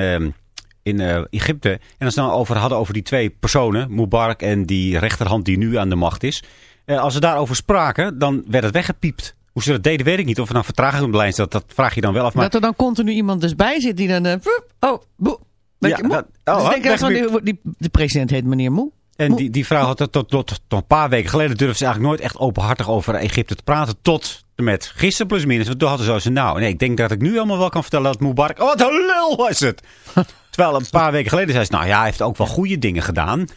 in Egypte. En als ze dan over hadden over die twee personen. Mubarak en die rechterhand die nu aan de macht is. Als ze daarover spraken, dan werd het weggepiept. Hoe ze dat deden, weet ik niet. Of er nou vertraging op de lijn zat, dat vraag je dan wel af. Maar Dat er dan continu iemand dus bij zit die dan... eh, oh, boe. Ja, je, dat- oh, dus denk ik, van, die, die, de president heet meneer Moe. En die, die vrouw had tot, tot, tot een paar weken geleden durfde ze eigenlijk nooit echt openhartig over Egypte te praten. Tot met gisteren plus minus. Want toen hadden ze zo nou. Nee, ik denk dat ik nu allemaal wel kan vertellen dat Mubarak... Oh, wat een lul was het! [LAUGHS] Terwijl een paar weken geleden zei ze... Nou ja, hij heeft ook wel goede dingen gedaan.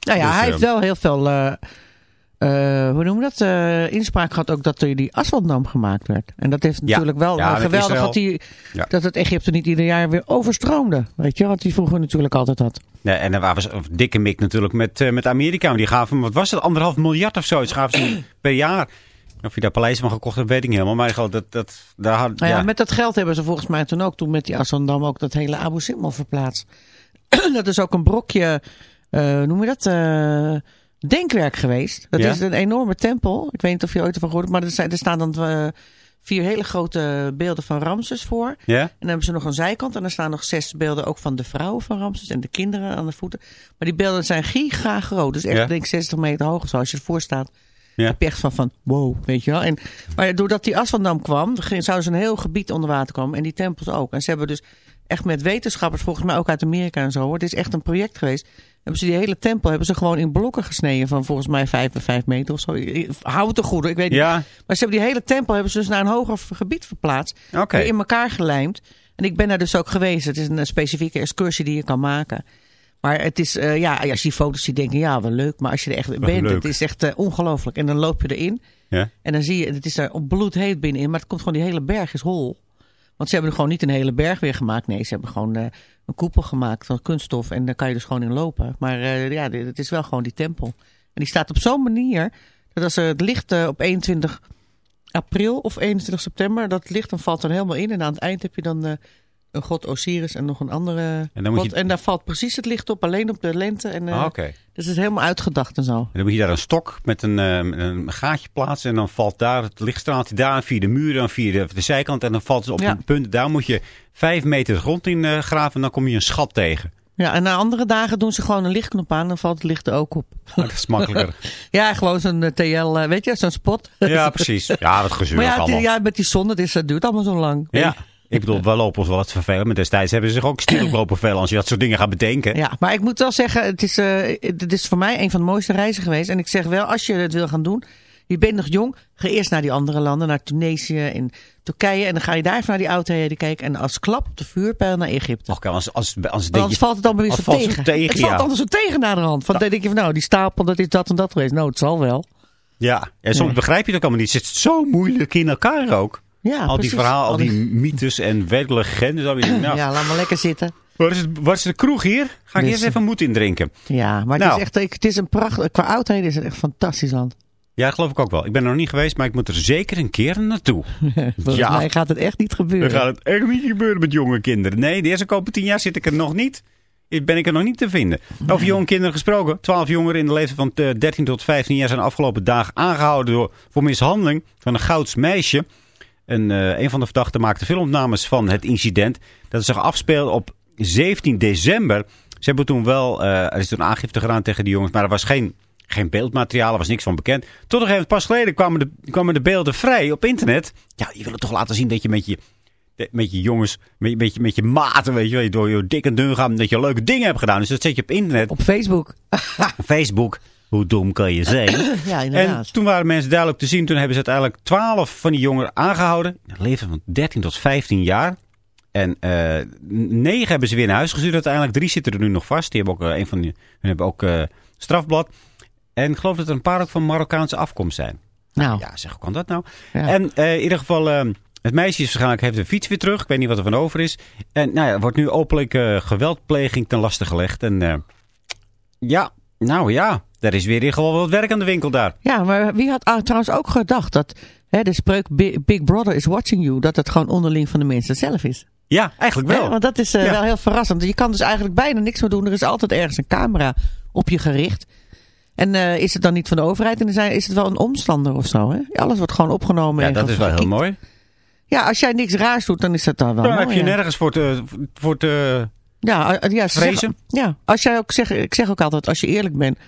Nou ja, Dus, hij eh, heeft wel heel veel... eh, hoe noem je dat, eh, inspraak gehad ook dat er die asfaltdam gemaakt werd. En dat heeft Ja. natuurlijk wel Ja, eh, geweldig Israël. dat, die, Ja. dat het Egypte niet ieder jaar weer overstroomde. Weet je, wat die vroeger natuurlijk altijd had. Nee, en er was een dikke mik natuurlijk met, eh, met Amerika. Die gaven, wat was het, anderhalf miljard of zoiets gaven ze [CLEARS THROAT] per jaar. Of je daar paleizen van gekocht hebt, weet ik niet helemaal. Maar dat, dat, daar had, Nou ja, ja. met dat geld hebben ze volgens mij toen ook, toen met die asfaltdam ook dat hele Abu Simbel verplaatst. [CLEARS THROAT] dat is ook een brokje, eh noem je dat, eh, denkwerk geweest. Dat Ja. is een enorme tempel. Ik weet niet of je ooit ervan gehoord hebt, maar er, zijn, er staan dan eh, vier hele grote beelden van Ramses voor. ja? En dan hebben ze nog een zijkant en er staan nog zes beelden ook van de vrouwen van Ramses en de kinderen aan de voeten. Maar die beelden zijn giga groot, dus echt Ja. denk ik 60 meter hoog of zo. Als je ervoor staat, Ja. heb je echt van, van wow, weet je wel. En, maar doordat die asfaltdam kwam, ging- zouden ze een heel gebied onder water komen en die tempels ook. En ze hebben dus echt met wetenschappers, volgens mij ook uit Amerika en zo, hoor. Het is echt een project geweest. Hebben ze die hele tempel hebben ze gewoon in blokken gesneden van volgens mij 5 bij 5 meter of zo. Hou het te goede, ik weet niet. Ja, Maar ze hebben die hele tempel hebben ze dus naar een hoger gebied verplaatst. Weer in elkaar gelijmd. En ik ben daar dus ook geweest. Het is een specifieke excursie die je kan maken. Maar het is, eh, ja, als je die foto's ziet, denk je, ja, wel leuk. Maar als je er echt bent, leuk. het is echt eh, ongelooflijk. En dan loop je erin. Ja. En dan zie je, het is daar op bloedheet binnenin. Maar het komt gewoon, die hele berg is hol. Want ze hebben er gewoon niet een hele berg weer gemaakt. Nee, ze hebben gewoon eh, een koepel gemaakt van kunststof. En daar kan je dus gewoon in lopen. Maar eh, ja, het is wel gewoon die tempel. En die staat op zo'n manier, dat als het licht eh, op 21 april of 21 september, dat licht dan valt dan helemaal in. En aan het eind heb je dan een god Osiris en nog een andere En dan moet god. je- En daar valt precies het licht op, alleen op de lente. En, eh, Ah. Dus het is helemaal uitgedacht en zo. En dan moet je daar een stok met een, eh, een gaatje plaatsen. En dan valt daar het lichtstraaltje daar via de muur, dan via de, de zijkant. En dan valt het op Ja. een punt. Daar moet je vijf meter de grond in eh, graven. En dan kom je een schat tegen. Ja, en na andere dagen doen ze gewoon een lichtknop aan en dan valt het licht er ook op. Maar dat is makkelijker. [LAUGHS] Ja, gewoon zo'n TL, weet je, zo'n spot. ja, precies. Ja, dat gezeur Maar ja, allemaal. ja, met die zon, het, is, het duurt allemaal zo lang. Ja, ik bedoel, we lopen ons wel wat vervelen. Maar destijds hebben ze zich ook stil lopen vervelen als je dat soort dingen gaat bedenken. Ja, maar ik moet wel zeggen, het is, eh, het is voor mij een van de mooiste reizen geweest. En ik zeg wel, als je het wil gaan doen, je bent nog jong, ga eerst naar die andere landen, naar Tunesië en Turkije. En dan ga je daar even naar die oudheden kijken. En als klap op de vuurpijl naar Egypte. Och, als, als, als, denk anders je, valt het dan weer zo tegen. tegen, het ja. valt anders zo tegen naar de hand. Van, dan denk je van, nou, die stapel, dat is dat en dat geweest. Nou, het zal wel. ja, en soms Nee. begrijp je het ook allemaal niet. Het zit zo moeilijk in elkaar ook. Ja, al die precies. verhalen, al Al die mythes en legenden. Nou, Ja, laat maar lekker zitten. waar, is het, waar is de kroeg hier? Ga ik Dus, eerst even moed indrinken. Ja, maar het Nou. is echt, het is een prachtig, qua oudheden is het echt een fantastisch land. Ja, geloof ik ook wel. Ik ben er nog niet geweest, maar ik moet er zeker een keer naartoe. [LAUGHS] Volgens Ja. mij gaat het echt niet gebeuren. Dan gaat het echt niet gebeuren met jonge kinderen. Nee, de eerste komende tien jaar zit ik er nog niet. Ben ik er nog niet te vinden. Over jonge kinderen gesproken. Twaalf jongeren in de leeftijd van eh, 13 tot 15 jaar zijn afgelopen dagen aangehouden door, voor mishandeling van een Gouds meisje. Eh, een van de verdachten maakte filmopnames van het incident. Dat zich afspeelde op 17 december. Ze hebben toen wel, eh, er is toen aangifte gedaan tegen die jongens, maar er was geen, geen beeldmateriaal, er was niks van bekend. Tot nog even pas geleden kwamen de, kwamen de beelden vrij op internet. Ja, je wil het toch laten zien dat je met je, met je jongens, met, je- met, je, met je maten, weet je, wel, door je dik en dun gaan, dat je leuke dingen hebt gedaan. Dus dat zet je op internet, Op Facebook. [LAUGHS] Facebook. Hoe dom kan je zijn? [CLEARS THROAT] Ja, En inderdaad. toen waren mensen duidelijk te zien. Toen hebben ze uiteindelijk 12 van die jongeren aangehouden. In het leven van 13 tot 15 jaar. En eh negen hebben ze weer naar huis gestuurd uiteindelijk. Drie zitten er nu nog vast. Die hebben ook, eh, een van die, hun hebben ook eh, strafblad. En ik geloof dat er een paar ook van Marokkaanse afkomst zijn. nou, Ja, zeg, hoe kan dat nou? Ja. En in ieder geval, het meisje is waarschijnlijk, heeft de fiets weer terug. Ik weet niet wat er van over is. En nou ja, er wordt nu openlijk geweldpleging ten laste gelegd. En ja, nou ja, er is weer geval wat werk aan de winkel daar. ja, maar wie had ah, trouwens ook gedacht dat hè, de spreuk Bi- Big Brother is watching you, dat het gewoon onderling van de mensen zelf is. Ja, eigenlijk wel. Hè, want dat is eh, Ja. wel heel verrassend. Je kan dus eigenlijk bijna niks meer doen. Er is altijd ergens een camera op je gericht. En eh, is het dan niet van de overheid? En dan is het wel een omstander of zo. Hè? Alles wordt gewoon opgenomen. Ja, en dat is wel heel mooi. Ja, als jij niks raars doet, dan is dat dan wel Dan heb je ja. nergens voor te, voor te... Ja, eh, ja, ze Vrezen? ja, als jij ook zeg, ik zeg ook altijd, als je eerlijk bent,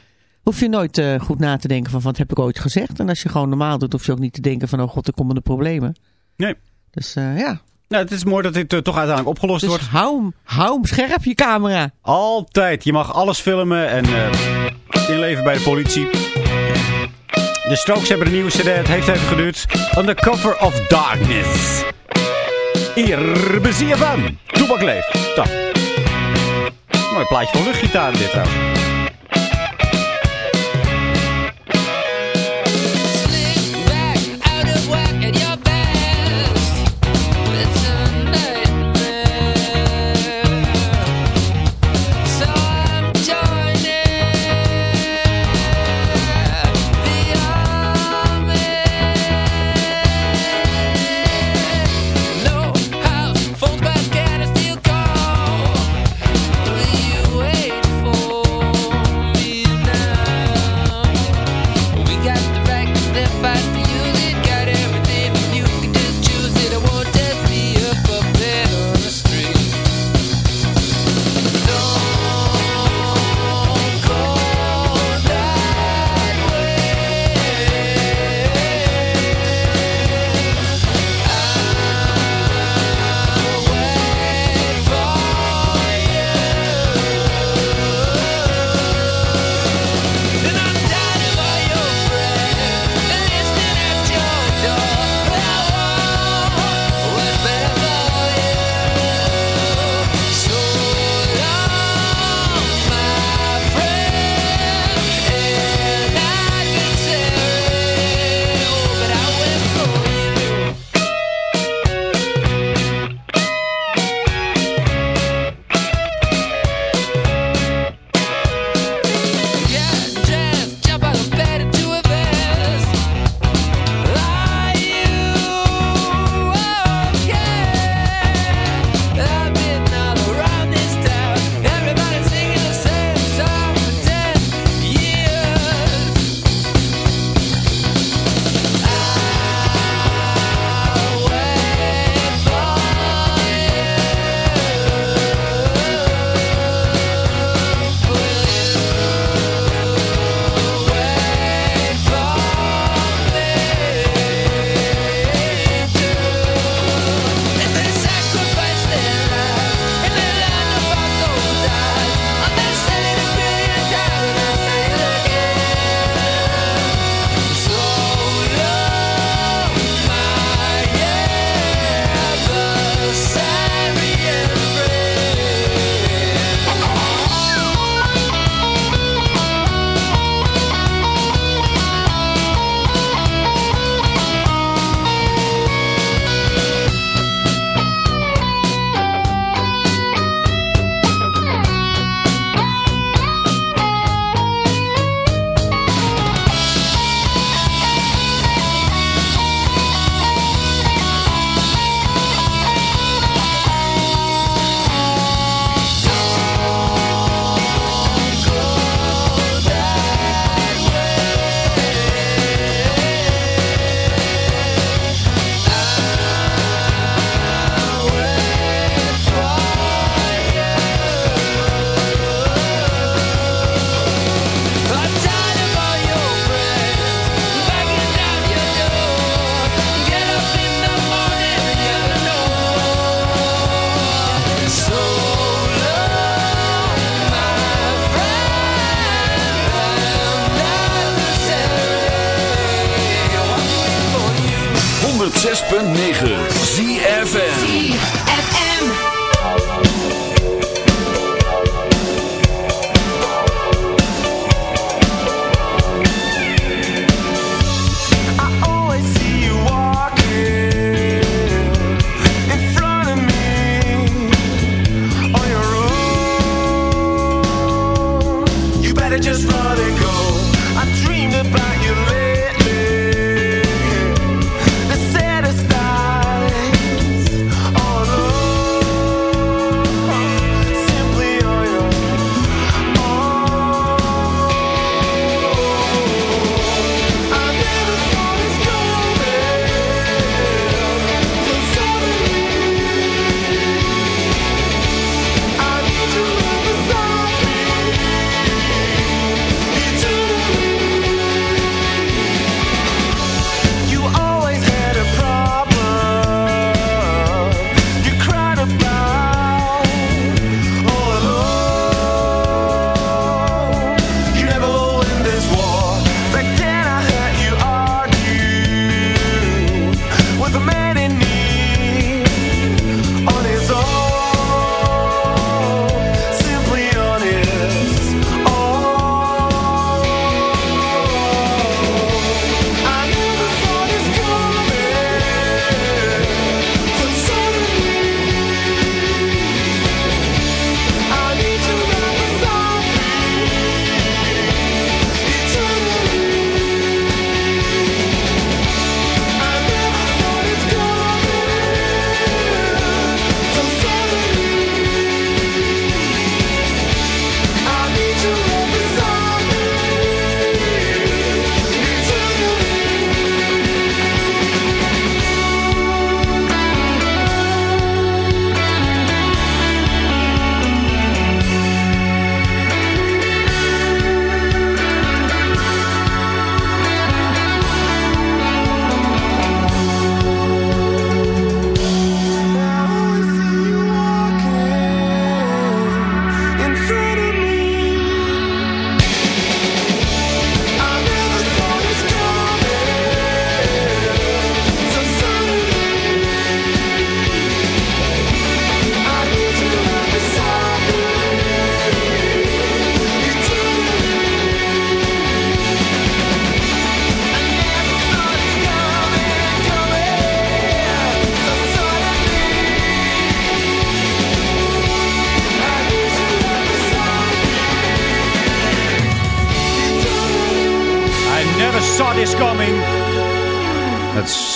hoef je nooit eh, goed na te denken van wat heb ik ooit gezegd. En als je gewoon normaal doet, hoef je ook niet te denken van oh god, er komen de problemen. Nee. Dus eh, ja, Nou, het is mooi dat dit eh, toch uiteindelijk opgelost dus wordt. hou hem, hou hem scherp, je camera. Altijd. Je mag alles filmen en inleveren bij de politie. De Strokes hebben een nieuwe cd. Het heeft even geduurd. On the Cover of Darkness. Hier, bezie van. Toebak leeft. Mooi plaatje van luchtgitaar dit trouwens.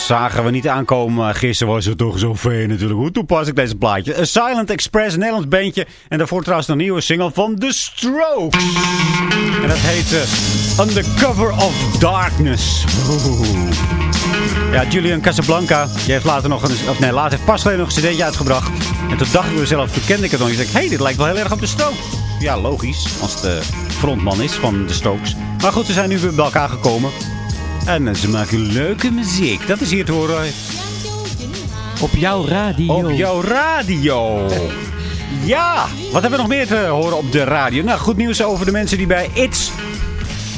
Zagen we niet aankomen. Gisteren was het toch zo ver natuurlijk. Hoe toepasselijk deze plaatje. A Silent Express, een Nederlands bandje. En daarvoor trouwens een nieuwe single van The Strokes. En dat heet eh, Undercover of Darkness. Ja, Julian Casablanca, die heeft later nog een, of nee, later heeft pas geleden nog een cd'tje uitgebracht. En toen dacht ik mezelf, toen kende ik het nog. Ik dacht, hé, hey, dit lijkt wel heel erg op de Strokes. Ja, logisch, als het de frontman is van de Strokes. Maar goed, ze zijn nu weer bij elkaar gekomen. En ze maken leuke muziek. Dat is hier te horen Op jouw radio. op jouw radio. Ja, wat hebben we nog meer te horen op de radio? Nou, goed nieuws over de mensen die bij It's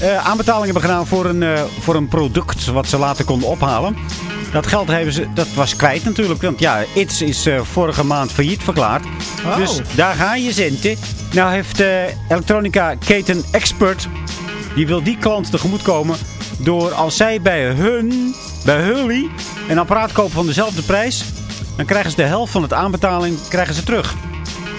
eh, aanbetaling hebben gedaan voor een, eh, voor een product wat ze later konden ophalen. Dat geld hebben ze, dat was kwijt natuurlijk. Want ja, It's is eh, vorige maand failliet verklaard. Oh. Dus daar ga je centen. Nou heeft elektronica keten Expert, die wil die klant tegemoetkomen door als zij bij hun, bij Hully, een apparaat kopen van dezelfde prijs, dan krijgen ze de helft van het aanbetaling krijgen ze terug.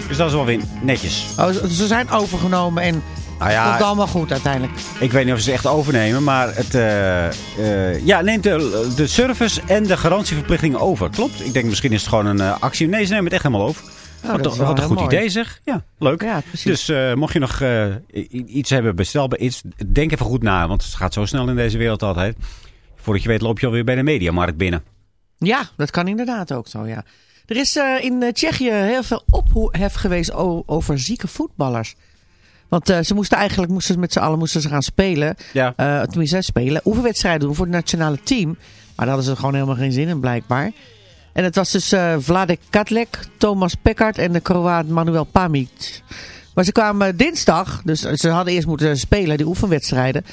Dus dat is wel weer netjes. Oh, ze- zijn overgenomen en Nou ja, komt allemaal goed uiteindelijk. ik weet niet of ze echt overnemen, maar het eh, eh, ja, neemt de, de service en de garantieverplichtingen over. Klopt? Ik denk misschien is het gewoon een eh, actie. Nee, ze nemen het echt helemaal over. Wat toch, wel wat een goed mooi. idee zeg. Ja, leuk. Ja. Dus eh, mocht je nog eh, iets hebben besteld bij iets, denk even goed na. Want het gaat zo snel in deze wereld altijd. Voordat je weet loop je alweer bij de mediamarkt binnen. Ja, dat kan inderdaad ook zo, ja. Er is eh, in Tsjechië heel veel ophef geweest over zieke voetballers. Want ze moesten eigenlijk moesten, met z'n allen moesten ze gaan spelen. Ja. Eh, tenminste, spelen. Oefenwedstrijden doen voor het nationale team. Maar daar hadden ze gewoon helemaal geen zin in, blijkbaar. En het was dus eh Vladek Katlek, Thomas Pekkart en de Kroaat Manuel Pamic. Maar ze kwamen dinsdag, dus ze hadden eerst moeten spelen, die oefenwedstrijden.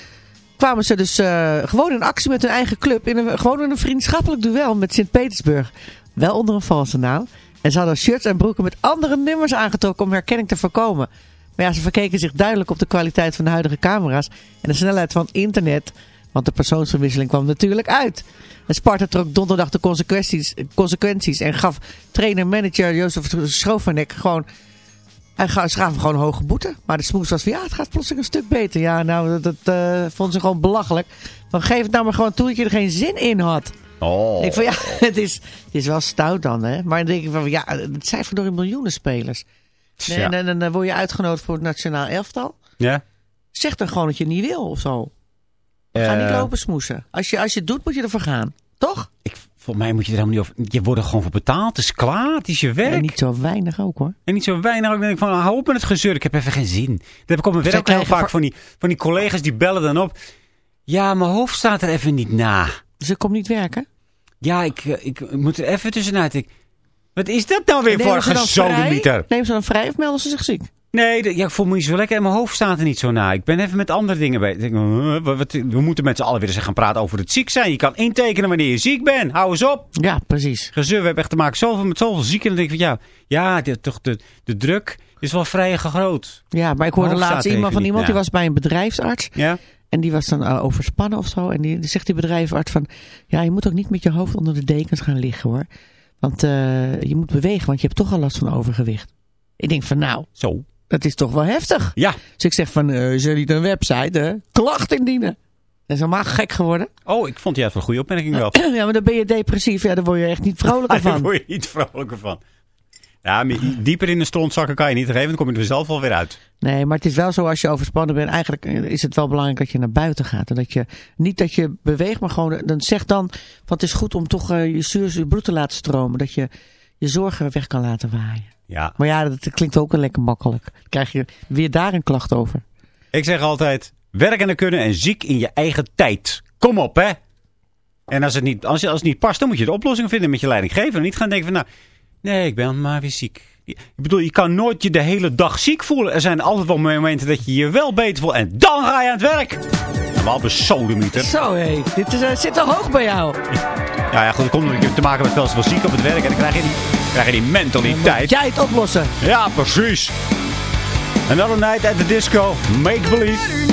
kwamen ze dus eh, gewoon in actie met hun eigen club. In een, gewoon in een vriendschappelijk duel met Sint-Petersburg. Wel onder een valse naam. En ze hadden shirts en broeken met andere nummers aangetrokken om herkenning te voorkomen. Maar ja, ze verkeken zich duidelijk op de kwaliteit van de huidige camera's en de snelheid van internet. Want de persoonsverwisseling kwam natuurlijk uit. En Sparta trok donderdag de consequenties, consequenties en gaf trainer-manager Jozef Schrovenek gewoon... Hij ga- ze gaven gewoon hoge boete. Maar de smoes was van ja, het gaat plotseling een stuk beter. Ja, nou, dat, dat eh, vonden ze gewoon belachelijk. Dan geef het nou maar gewoon toe dat je er geen zin in had. Oh. Ik van ja, [LAUGHS] het is, het is wel stout dan, hè. Maar dan denk ik van ja, het zijn verdorie miljoenen spelers. Ja. En, en dan word je uitgenodigd voor het nationaal elftal. Ja? Zeg dan gewoon dat je niet wil of zo. Ga niet Eh, lopen smoesen. Als je, als je het doet, moet je ervoor gaan. Toch? Ik, volgens mij moet je er helemaal niet over... Je wordt er gewoon voor betaald. Het is klaar. Het is je werk. En niet zo weinig ook hoor. En niet zo weinig. Ik denk van, hou op met het gezeur. Ik heb even geen zin. Dat heb ik op mijn werk heel vaak voor- van die, van die collega's die bellen dan op. Ja, mijn hoofd staat er even niet na. Dus ik kom niet werken. Ja, ik, eh, ik moet er even tussenuit. Ik, wat is dat nou weer voor vrij? gesodemieter? Nemen ze dan vrij of melden ze zich ziek? Nee, de- ja, ik voel me niet zo lekker en mijn hoofd staat er niet zo na. Ik ben even met andere dingen wat- we moeten met z'n allen weer eens gaan praten over het ziek zijn. Je kan intekenen wanneer je ziek bent. Hou eens op. Ja, precies. Gezeur, we hebben echt te maken zoveel, met zoveel zieken. En dan denk ik van, ja, ja de, toch de, de druk is wel vrij groot. Ja, maar ik hoorde laatst iemand van iemand die was bij een bedrijfsarts. Ja? En die was dan eh, overspannen of zo. En die, die zegt die bedrijfsarts van... Ja, je moet ook niet met je hoofd onder de dekens gaan liggen hoor. Want eh, je moet bewegen, want je hebt toch al last van overgewicht. Ik denk van nou, Zo. Dat is toch wel heftig. Ja. Dus ik zeg van, eh, is er niet een website hè? Klacht indienen. Dat is helemaal gek geworden. Oh, ik vond die uit een goede opmerking wel. [CLEARS THROAT] ja, maar dan ben je depressief. Ja, daar word je echt niet vrolijker [LAUGHS] Daar van. word je niet vrolijker van. Ja, dieper in de stront zakken kan je niet geven. Dan kom je er zelf wel weer uit. Nee, maar het is wel zo als je overspannen bent. Eigenlijk eh, is het wel belangrijk dat je naar buiten gaat. En dat je niet dat je beweegt, maar gewoon. Dan zeg dan. Want het is goed om toch eh, je zuur, je bloed te laten stromen. Dat je je zorgen weg kan laten waaien. Ja. Maar ja, dat klinkt ook wel lekker makkelijk. Dan krijg je weer daar een klacht over. Ik zeg altijd, werken en kunnen en ziek in je eigen tijd. Kom op, hè. En als het niet, als, je- als het niet past, dan moet je de oplossing vinden met je leidinggever. En niet gaan denken van, nou, nee, ik ben maar weer ziek. Ik bedoel, je kan nooit je de hele dag ziek voelen. Er zijn altijd wel momenten dat je je wel beter voelt. En dan ga je aan het werk. En wel besodemieter. Zo hé, dit is, eh, zit te hoog bij jou. Ja, ja, goed, het komt omdat je te maken met wel ziek op het werk. En dan krijg je die, krijg je die mentaliteit. Jij het oplossen. Ja, precies. Another night at the disco. Make believe.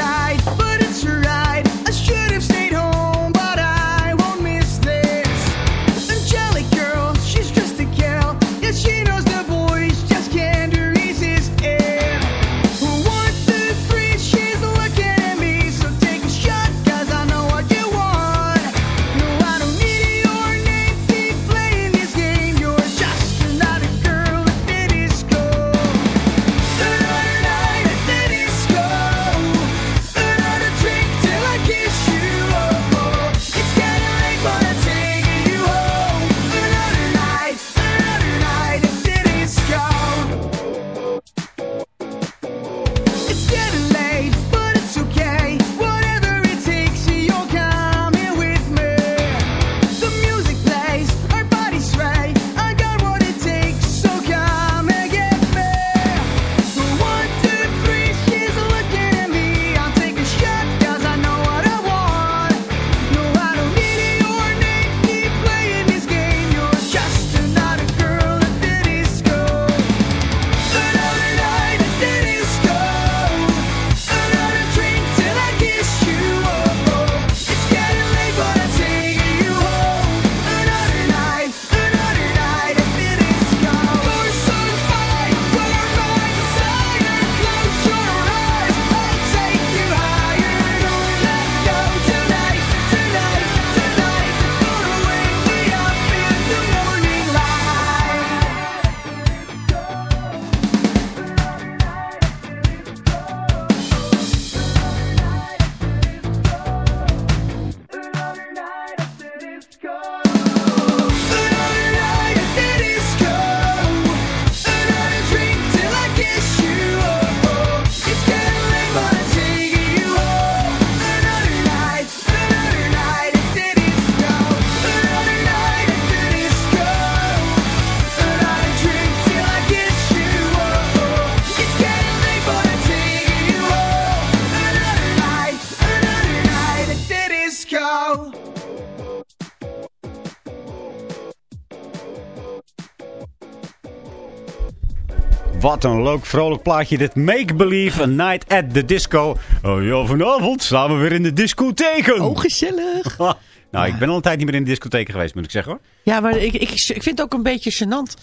Wat een leuk, vrolijk plaatje. Dit Make Believe, A Night at the Disco. Oh ja, vanavond staan we weer in de discotheek. Oh, gezellig. [LAUGHS] nou, ik ben al een niet meer in de discotheek geweest, moet ik zeggen hoor. Ja, maar ik, ik, ik vind het ook een beetje gênant.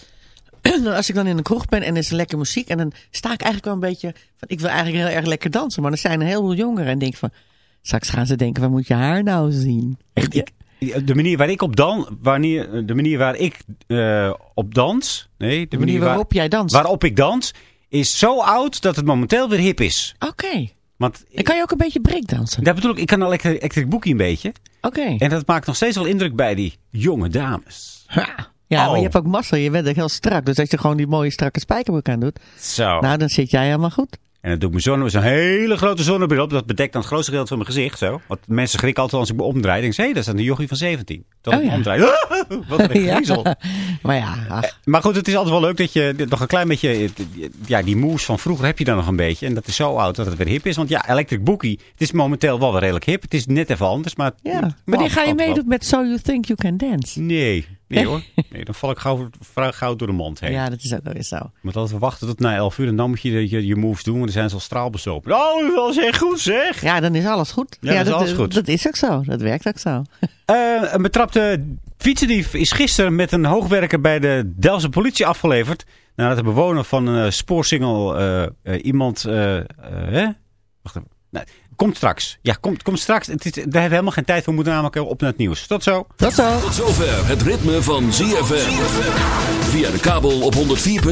[CLEARS THROAT] als ik dan in de kroeg ben en er is lekker muziek. En dan sta ik eigenlijk wel een beetje van, ik wil eigenlijk heel erg lekker dansen. Maar er zijn een heleboel jongeren en denk van, Straks gaan ze denken, waar moet je haar nou zien? Echt, ik, de manier waar ik op dans, wanneer, de manier waar ik eh, op dans, nee, de, manier waarop waar- jij danst. waarop ik dans, is zo oud dat het momenteel weer hip is. Oké. Want En kan je ook een beetje breakdansen? daar bedoel ik, ik kan Electric, Electric Boogie een beetje. Oké. En dat maakt nog steeds wel indruk bij die jonge dames. Ha. Ja, maar Oh. je hebt ook massa. Je bent ook heel strak. Dus als je gewoon die mooie strakke spijkerbroek aan doet. Zo. Nou, dan zit jij helemaal goed. En dat doe ik mijn zo'n hele grote zonnebril op. Dat bedekt dan het grootste gedeelte van mijn gezicht. Zo. Want mensen schrikken altijd als ik me omdraai. Denk hé, dat is een jochie van 17. Tot Oh, ik me ja. omdraai. [LAUGHS] [LAUGHS] Wat een griezel. Maar ja, ach, Maar goed, het is altijd wel leuk dat je nog een klein beetje... Ja, die moves van vroeger heb je dan nog een beetje. En dat is zo oud dat het weer hip is. Want ja, Electric Boogie, het is momenteel wel weer redelijk hip. Het is net even anders, maar... ja. maar Wanneer ga je meedoen met So You Think You Can Dance? Nee, nee hoor. Nee, dan val ik gauw, gauw door de mond heen. Ja, dat is ook wel weer zo. Je moet altijd wachten tot na 11 uur en dan moet je je, je moves doen. Want dan zijn ze al straalbezopen. Oh, dat is echt goed zeg. Ja, dan is alles goed. Ja, dan is alles dat, goed. Dat is ook zo. Dat werkt ook zo. [LAUGHS] Eh, een betrapte fietsendief is gisteren met een hoogwerker bij de Delftse politie afgeleverd. Nadat de bewoner van een eh, spoorsingel eh, iemand... hè? Wacht even. Nee, komt straks. Ja, komt, komt straks. Het is, daar hebben we helemaal geen tijd voor. We moeten namelijk op naar het nieuws. Tot zo. Tot zo. Tot zover het ritme van ZFM. Via de kabel op 104.5.